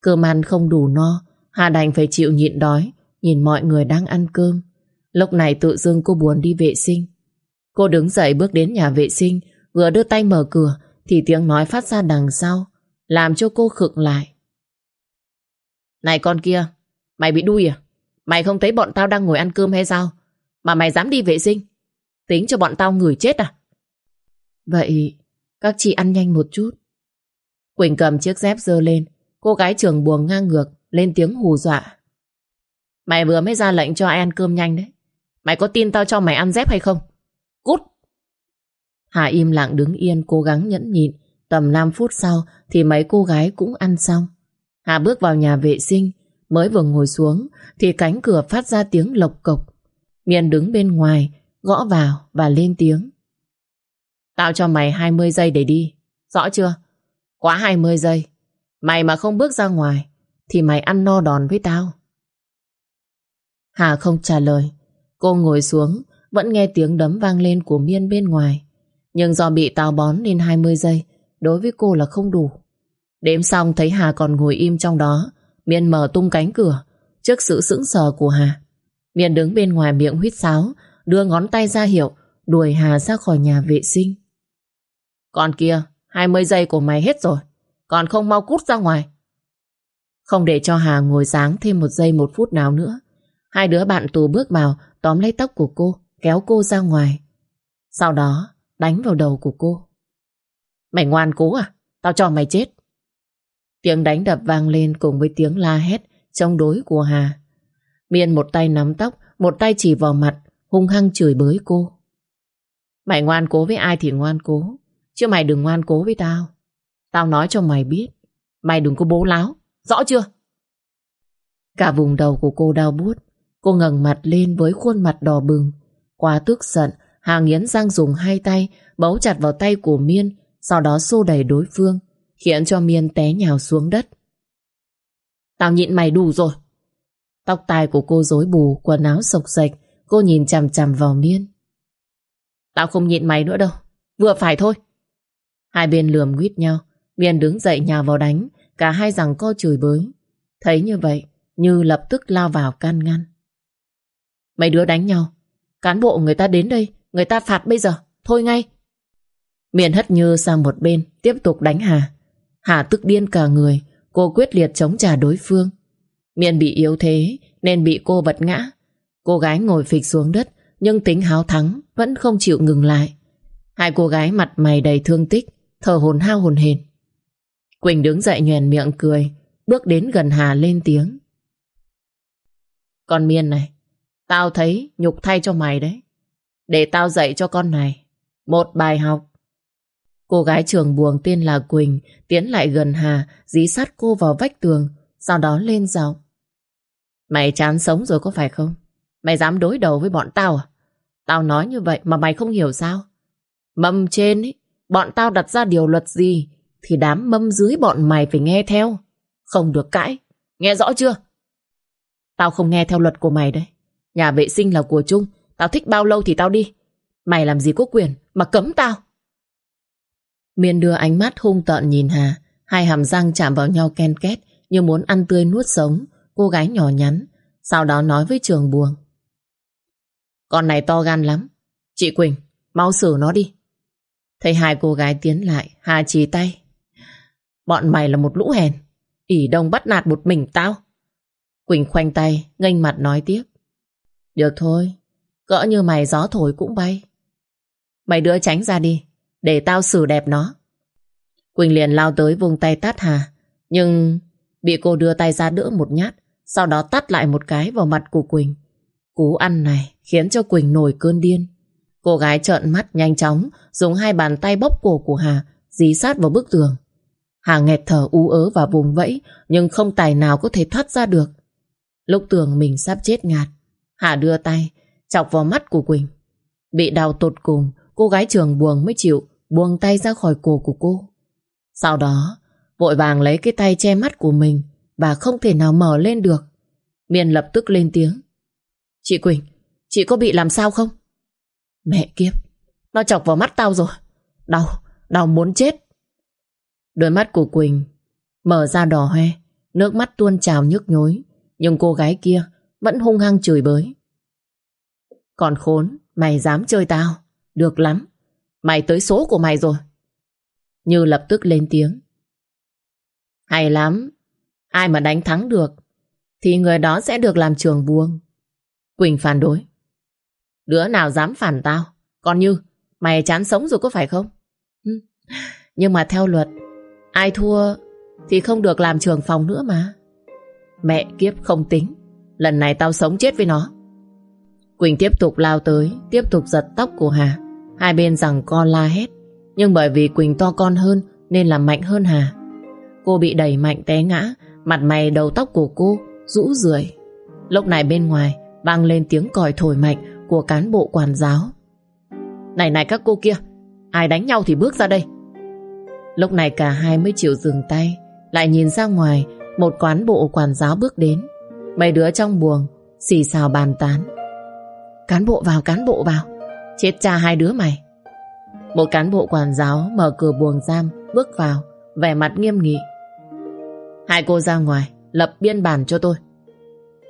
Cơm ăn không đủ no, Hà đành phải chịu nhịn đói, nhìn mọi người đang ăn cơm. Lúc này tự dưng cô buồn đi vệ sinh. Cô đứng dậy bước đến nhà vệ sinh, vừa đưa tay mở cửa thì tiếng nói phát ra đằng sau, làm cho cô khựng lại. Này con kia, mày bị đuôi à? Mày không thấy bọn tao đang ngồi ăn cơm hay sao? Mà mày dám đi vệ sinh? Tính cho bọn tao người chết à? Vậy, các chị ăn nhanh một chút. Quỳnh cầm chiếc dép dơ lên, cô gái trường buồn ngang ngược, lên tiếng hù dọa. Mày vừa mới ra lệnh cho ai ăn cơm nhanh đấy. Mày có tin tao cho mày ăn dép hay không? Cút! Hà im lặng đứng yên cố gắng nhẫn nhịn Tầm 5 phút sau thì mấy cô gái cũng ăn xong. Hà bước vào nhà vệ sinh, mới vừa ngồi xuống thì cánh cửa phát ra tiếng lộc cộc. Miền đứng bên ngoài, gõ vào và lên tiếng. Tao cho mày 20 giây để đi, rõ chưa? Quá 20 giây, mày mà không bước ra ngoài thì mày ăn no đòn với tao. Hà không trả lời, cô ngồi xuống, vẫn nghe tiếng đấm vang lên của Miên bên ngoài. Nhưng do bị tao bón nên 20 giây, đối với cô là không đủ. Đếm xong thấy Hà còn ngồi im trong đó, Miên mở tung cánh cửa, trước sự sững sờ của Hà. Miên đứng bên ngoài miệng huýt sáo, đưa ngón tay ra hiệu, đuổi Hà ra khỏi nhà vệ sinh. Còn kia, 20 giây của mày hết rồi, còn không mau cút ra ngoài. Không để cho Hà ngồi sáng thêm một giây một phút nào nữa. Hai đứa bạn tù bước vào, tóm lấy tóc của cô, kéo cô ra ngoài. Sau đó, đánh vào đầu của cô. Mày ngoan cố à? Tao cho mày chết. Tiếng đánh đập vang lên cùng với tiếng la hét trong đối của Hà. Miên một tay nắm tóc, một tay chỉ vào mặt, hung hăng chửi bới cô. Mày ngoan cố với ai thì ngoan cố, chứ mày đừng ngoan cố với tao. Tao nói cho mày biết, mày đừng có bố láo, rõ chưa? Cả vùng đầu của cô đau buốt, cô ngẩng mặt lên với khuôn mặt đỏ bừng. Quá tức giận, Hà nghiến răng dùng hai tay bấu chặt vào tay của Miên, sau đó xô đẩy đối phương, khiến cho Miên té nhào xuống đất. Tao nhịn mày đủ rồi. Tóc tai của cô rối bù, quần áo sộc sạch, cô nhìn chằm chằm vào Miên. Tao không nhịn mày nữa đâu, vừa phải thôi. Hai bên lườm nguyết nhau, Miên đứng dậy nhào vào đánh, cả hai rằng co chửi bới. Thấy như vậy, Như lập tức lao vào can ngăn. Mấy đứa đánh nhau, cán bộ người ta đến đây, người ta phạt bây giờ, thôi ngay. Miên hất Như sang một bên, tiếp tục đánh Hà. Hà tức điên cả người, cô quyết liệt chống trả đối phương. Miên bị yếu thế nên bị cô vật ngã. Cô gái ngồi phịch xuống đất nhưng tính háo thắng vẫn không chịu ngừng lại. Hai cô gái mặt mày đầy thương tích, thở hồn hao hồn hền. Quỳnh đứng dậy nhoèn miệng cười, bước đến gần Hà lên tiếng. Con Miên này, tao thấy nhục thay cho mày đấy. Để tao dạy cho con này một bài học. Cô gái trường buồng tên là Quỳnh tiến lại gần Hà, dí sát cô vào vách tường, sau đó lên giọng. Mày chán sống rồi có phải không? Mày dám đối đầu với bọn tao à? Tao nói như vậy mà mày không hiểu sao? Mâm trên ấy, bọn tao đặt ra điều luật gì thì đám mâm dưới bọn mày phải nghe theo. Không được cãi. Nghe rõ chưa? Tao không nghe theo luật của mày đấy. Nhà vệ sinh là của chung. Tao thích bao lâu thì tao đi. Mày làm gì có quyền mà cấm tao. Miên đưa ánh mắt hung tợn nhìn Hà. Hai hàm răng chạm vào nhau ken két như muốn ăn tươi nuốt sống. Cô gái nhỏ nhắn. Sau đó nói với trường buồn Con này to gan lắm. Chị Quỳnh, mau xử nó đi. Thấy hai cô gái tiến lại, Hà chỉ tay. Bọn mày là một lũ hèn. ỉ đông bắt nạt một mình tao. Quỳnh khoanh tay, nghênh mặt nói tiếp. Được thôi, cỡ như mày gió thổi cũng bay. Mày đứa tránh ra đi, để tao xử đẹp nó. Quỳnh liền lao tới vùng tay tát Hà, nhưng bị cô đưa tay ra đỡ một nhát, sau đó tát lại một cái vào mặt của Quỳnh. Cú ăn này khiến cho Quỳnh nổi cơn điên. Cô gái trợn mắt nhanh chóng, dùng hai bàn tay bóp cổ của Hà, dí sát vào bức tường. Hà nghẹt thở ú ớ và vùng vẫy, nhưng không tài nào có thể thoát ra được. Lúc tưởng mình sắp chết ngạt, Hà đưa tay, chọc vào mắt của Quỳnh. Bị đau tột cùng, cô gái trường buồn mới chịu buông tay ra khỏi cổ của cô. Sau đó, vội vàng lấy cái tay che mắt của mình và không thể nào mở lên được. Miền lập tức lên tiếng. Chị Quỳnh, chị có bị làm sao không? Mẹ kiếp, nó chọc vào mắt tao rồi. Đau, đau muốn chết. Đôi mắt của Quỳnh mở ra đỏ hoe, nước mắt tuôn trào nhức nhối. Nhưng cô gái kia vẫn hung hăng chửi bới. Còn khốn, mày dám chơi tao. Được lắm. Mày tới số của mày rồi. Như lập tức lên tiếng. Hay lắm. Ai mà đánh thắng được thì người đó sẽ được làm trường vuông. Quỳnh phản đối. Đứa nào dám phản tao? Còn Như, mày chán sống rồi có phải không? Ừ. Nhưng mà theo luật, ai thua thì không được làm trường phòng nữa mà. Mẹ kiếp không tính, lần này tao sống chết với nó. Quỳnh tiếp tục lao tới, tiếp tục giật tóc của Hà. Hai bên rằng con la hét. Nhưng bởi vì Quỳnh to con hơn nên là mạnh hơn Hà. Cô bị đẩy mạnh té ngã, mặt mày đầu tóc của cô rũ rượi. Lúc này bên ngoài vang lên tiếng còi thổi mạnh của cán bộ quản giáo. Này này các cô kia, ai đánh nhau thì bước ra đây. Lúc này cả hai mới chịu dừng tay, lại nhìn ra ngoài một quán bộ quản giáo bước đến. Mấy đứa trong buồng xì xào bàn tán. Cán bộ vào, cán bộ vào. Chết cha hai đứa mày. Một cán bộ quản giáo mở cửa buồng giam, bước vào, vẻ mặt nghiêm nghị. Hai cô ra ngoài, lập biên bản cho tôi.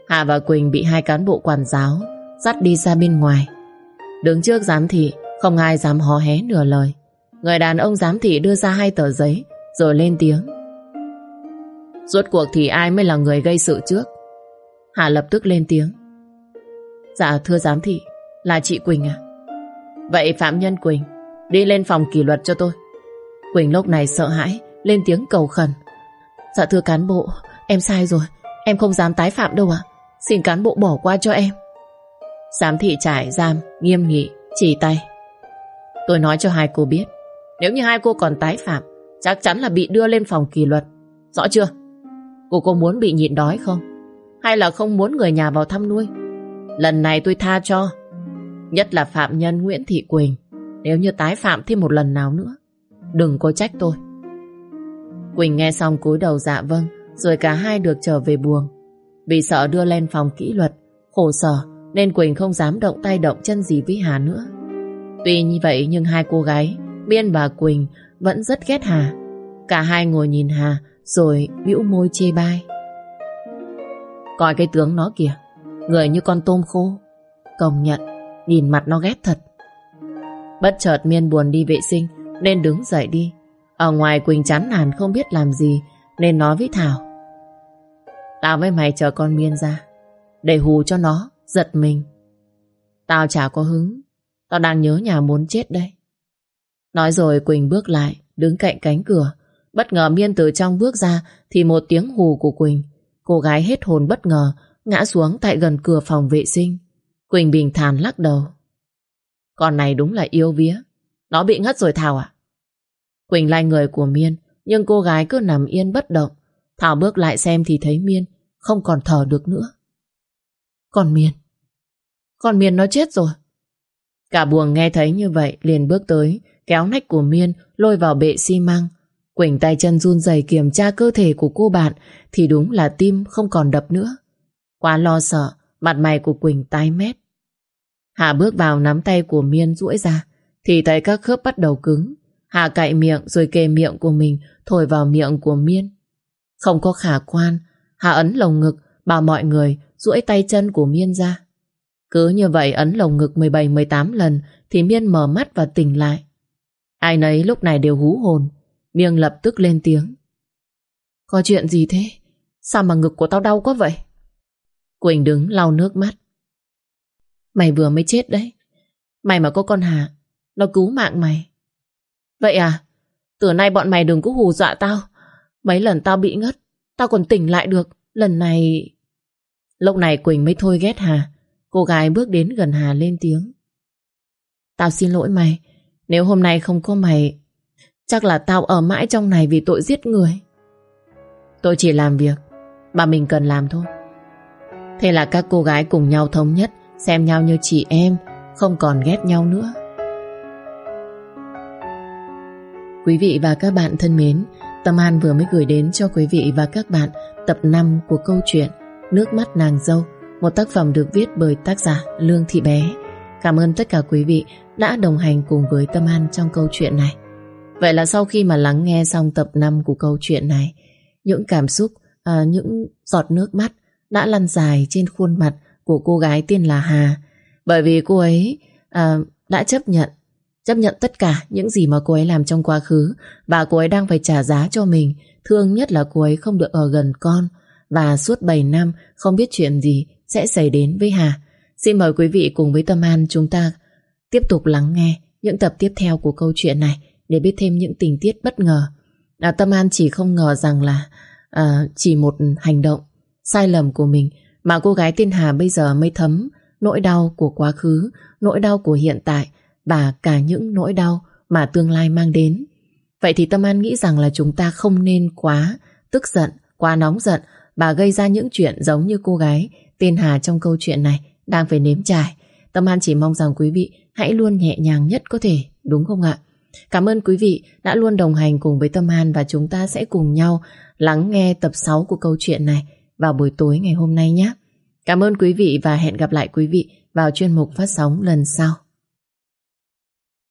Hà và Quỳnh bị hai cán bộ quản giáo dắt đi ra bên ngoài. Đứng trước giám thị, không ai dám hó hé nửa lời. Người đàn ông giám thị đưa ra hai tờ giấy, rồi lên tiếng. Rốt cuộc thì ai mới là người gây sự trước? Hà lập tức lên tiếng. Dạ thưa giám thị, là chị Quỳnh à? Vậy Phạm Nhân Quỳnh, đi lên phòng kỷ luật cho tôi. Quỳnh lúc này sợ hãi, lên tiếng cầu khẩn. Dạ thưa cán bộ, em sai rồi, em không dám tái phạm đâu ạ. Xin cán bộ bỏ qua cho em. Giám thị trải giam, nghiêm nghị, chỉ tay. Tôi nói cho hai cô biết, nếu như hai cô còn tái phạm, chắc chắn là bị đưa lên phòng kỷ luật. Rõ chưa? Cô có muốn bị nhịn đói không? Hay là không muốn người nhà vào thăm nuôi? Lần này tôi tha cho. Nhất là phạm nhân Nguyễn Thị Quỳnh. Nếu như tái phạm thêm một lần nào nữa, đừng có trách tôi. Quỳnh nghe xong cúi đầu dạ vâng, rồi cả hai được trở về buồng. Vì sợ đưa lên phòng kỹ luật, khổ sở, nên Quỳnh không dám động tay động chân gì với Hà nữa. Tuy như vậy nhưng hai cô gái, Biên và Quỳnh vẫn rất ghét Hà. Cả hai ngồi nhìn Hà, rồi bĩu môi chê bai. Coi cái tướng nó kìa, người như con tôm khô. Công nhận, nhìn mặt nó ghét thật. Bất chợt Miên buồn đi vệ sinh, nên đứng dậy đi. Ở ngoài Quỳnh chán nản không biết làm gì, nên nói với Thảo. Tao với mày chờ con Miên ra, để hù cho nó, giật mình. Tao chả có hứng, tao đang nhớ nhà muốn chết đây. Nói rồi Quỳnh bước lại, đứng cạnh cánh cửa. Bất ngờ Miên từ trong bước ra thì một tiếng hù của Quỳnh. Cô gái hết hồn bất ngờ, ngã xuống tại gần cửa phòng vệ sinh. Quỳnh bình thản lắc đầu. Con này đúng là yêu vía. Nó bị ngất rồi Thảo à? Quỳnh lai người của Miên, nhưng cô gái cứ nằm yên bất động. Thảo bước lại xem thì thấy Miên không còn thở được nữa. Còn Miên, con Miên nó chết rồi. Cả buồng nghe thấy như vậy liền bước tới, kéo nách của Miên lôi vào bệ xi măng. Quỳnh tay chân run rẩy kiểm tra cơ thể của cô bạn thì đúng là tim không còn đập nữa. Quá lo sợ, mặt mày của Quỳnh tái mét. Hà bước vào nắm tay của Miên duỗi ra thì thấy các khớp bắt đầu cứng. Hà cạy miệng rồi kề miệng của mình thổi vào miệng của Miên. Không có khả quan, Hà ấn lồng ngực bảo mọi người duỗi tay chân của Miên ra. Cứ như vậy ấn lồng ngực 17-18 lần thì Miên mở mắt và tỉnh lại. Ai nấy lúc này đều hú hồn. Miên lập tức lên tiếng. Có chuyện gì thế? Sao mà ngực của tao đau quá vậy? Quỳnh đứng lau nước mắt. Mày vừa mới chết đấy. Mày mà có con Hà, nó cứu mạng mày. Vậy à? Từ nay bọn mày đừng có hù dọa tao. Mấy lần tao bị ngất, tao còn tỉnh lại được. Lần này... Lúc này Quỳnh mới thôi ghét Hà. Cô gái bước đến gần Hà lên tiếng. Tao xin lỗi mày. Nếu hôm nay không có mày, chắc là tao ở mãi trong này vì tội giết người. Tôi chỉ làm việc mà mình cần làm thôi. Thế là các cô gái cùng nhau thống nhất xem nhau như chị em, không còn ghét nhau nữa. Quý vị và các bạn thân mến, Tâm An vừa mới gửi đến cho quý vị và các bạn tập 5 của câu chuyện Nước mắt nàng dâu, một tác phẩm được viết bởi tác giả Lương Thị Bé. Cảm ơn tất cả quý vị đã đồng hành cùng với Tâm An trong câu chuyện này. Vậy là sau khi mà lắng nghe xong tập 5 của câu chuyện này, những cảm xúc, à, những giọt nước mắt đã lăn dài trên khuôn mặt của cô gái tên là Hà. Bởi vì cô ấy à, đã chấp nhận Chấp nhận tất cả những gì mà cô ấy làm trong quá khứ và cô ấy đang phải trả giá cho mình. Thương nhất là cô ấy không được ở gần con và suốt 7 năm không biết chuyện gì sẽ xảy đến với Hà. Xin mời quý vị cùng với Tâm An chúng ta tiếp tục lắng nghe những tập tiếp theo của câu chuyện này để biết thêm những tình tiết bất ngờ. À, Tâm An chỉ không ngờ rằng là à, chỉ một hành động sai lầm của mình mà cô gái tên Hà bây giờ mới thấm nỗi đau của quá khứ, nỗi đau của hiện tại và cả những nỗi đau mà tương lai mang đến. Vậy thì Tâm An nghĩ rằng là chúng ta không nên quá tức giận, quá nóng giận và gây ra những chuyện giống như cô gái tên Hà trong câu chuyện này đang phải nếm trải. Tâm An chỉ mong rằng quý vị hãy luôn nhẹ nhàng nhất có thể, đúng không ạ? Cảm ơn quý vị đã luôn đồng hành cùng với Tâm An và chúng ta sẽ cùng nhau lắng nghe tập 6 của câu chuyện này vào buổi tối ngày hôm nay nhé. Cảm ơn quý vị và hẹn gặp lại quý vị vào chuyên mục phát sóng lần sau.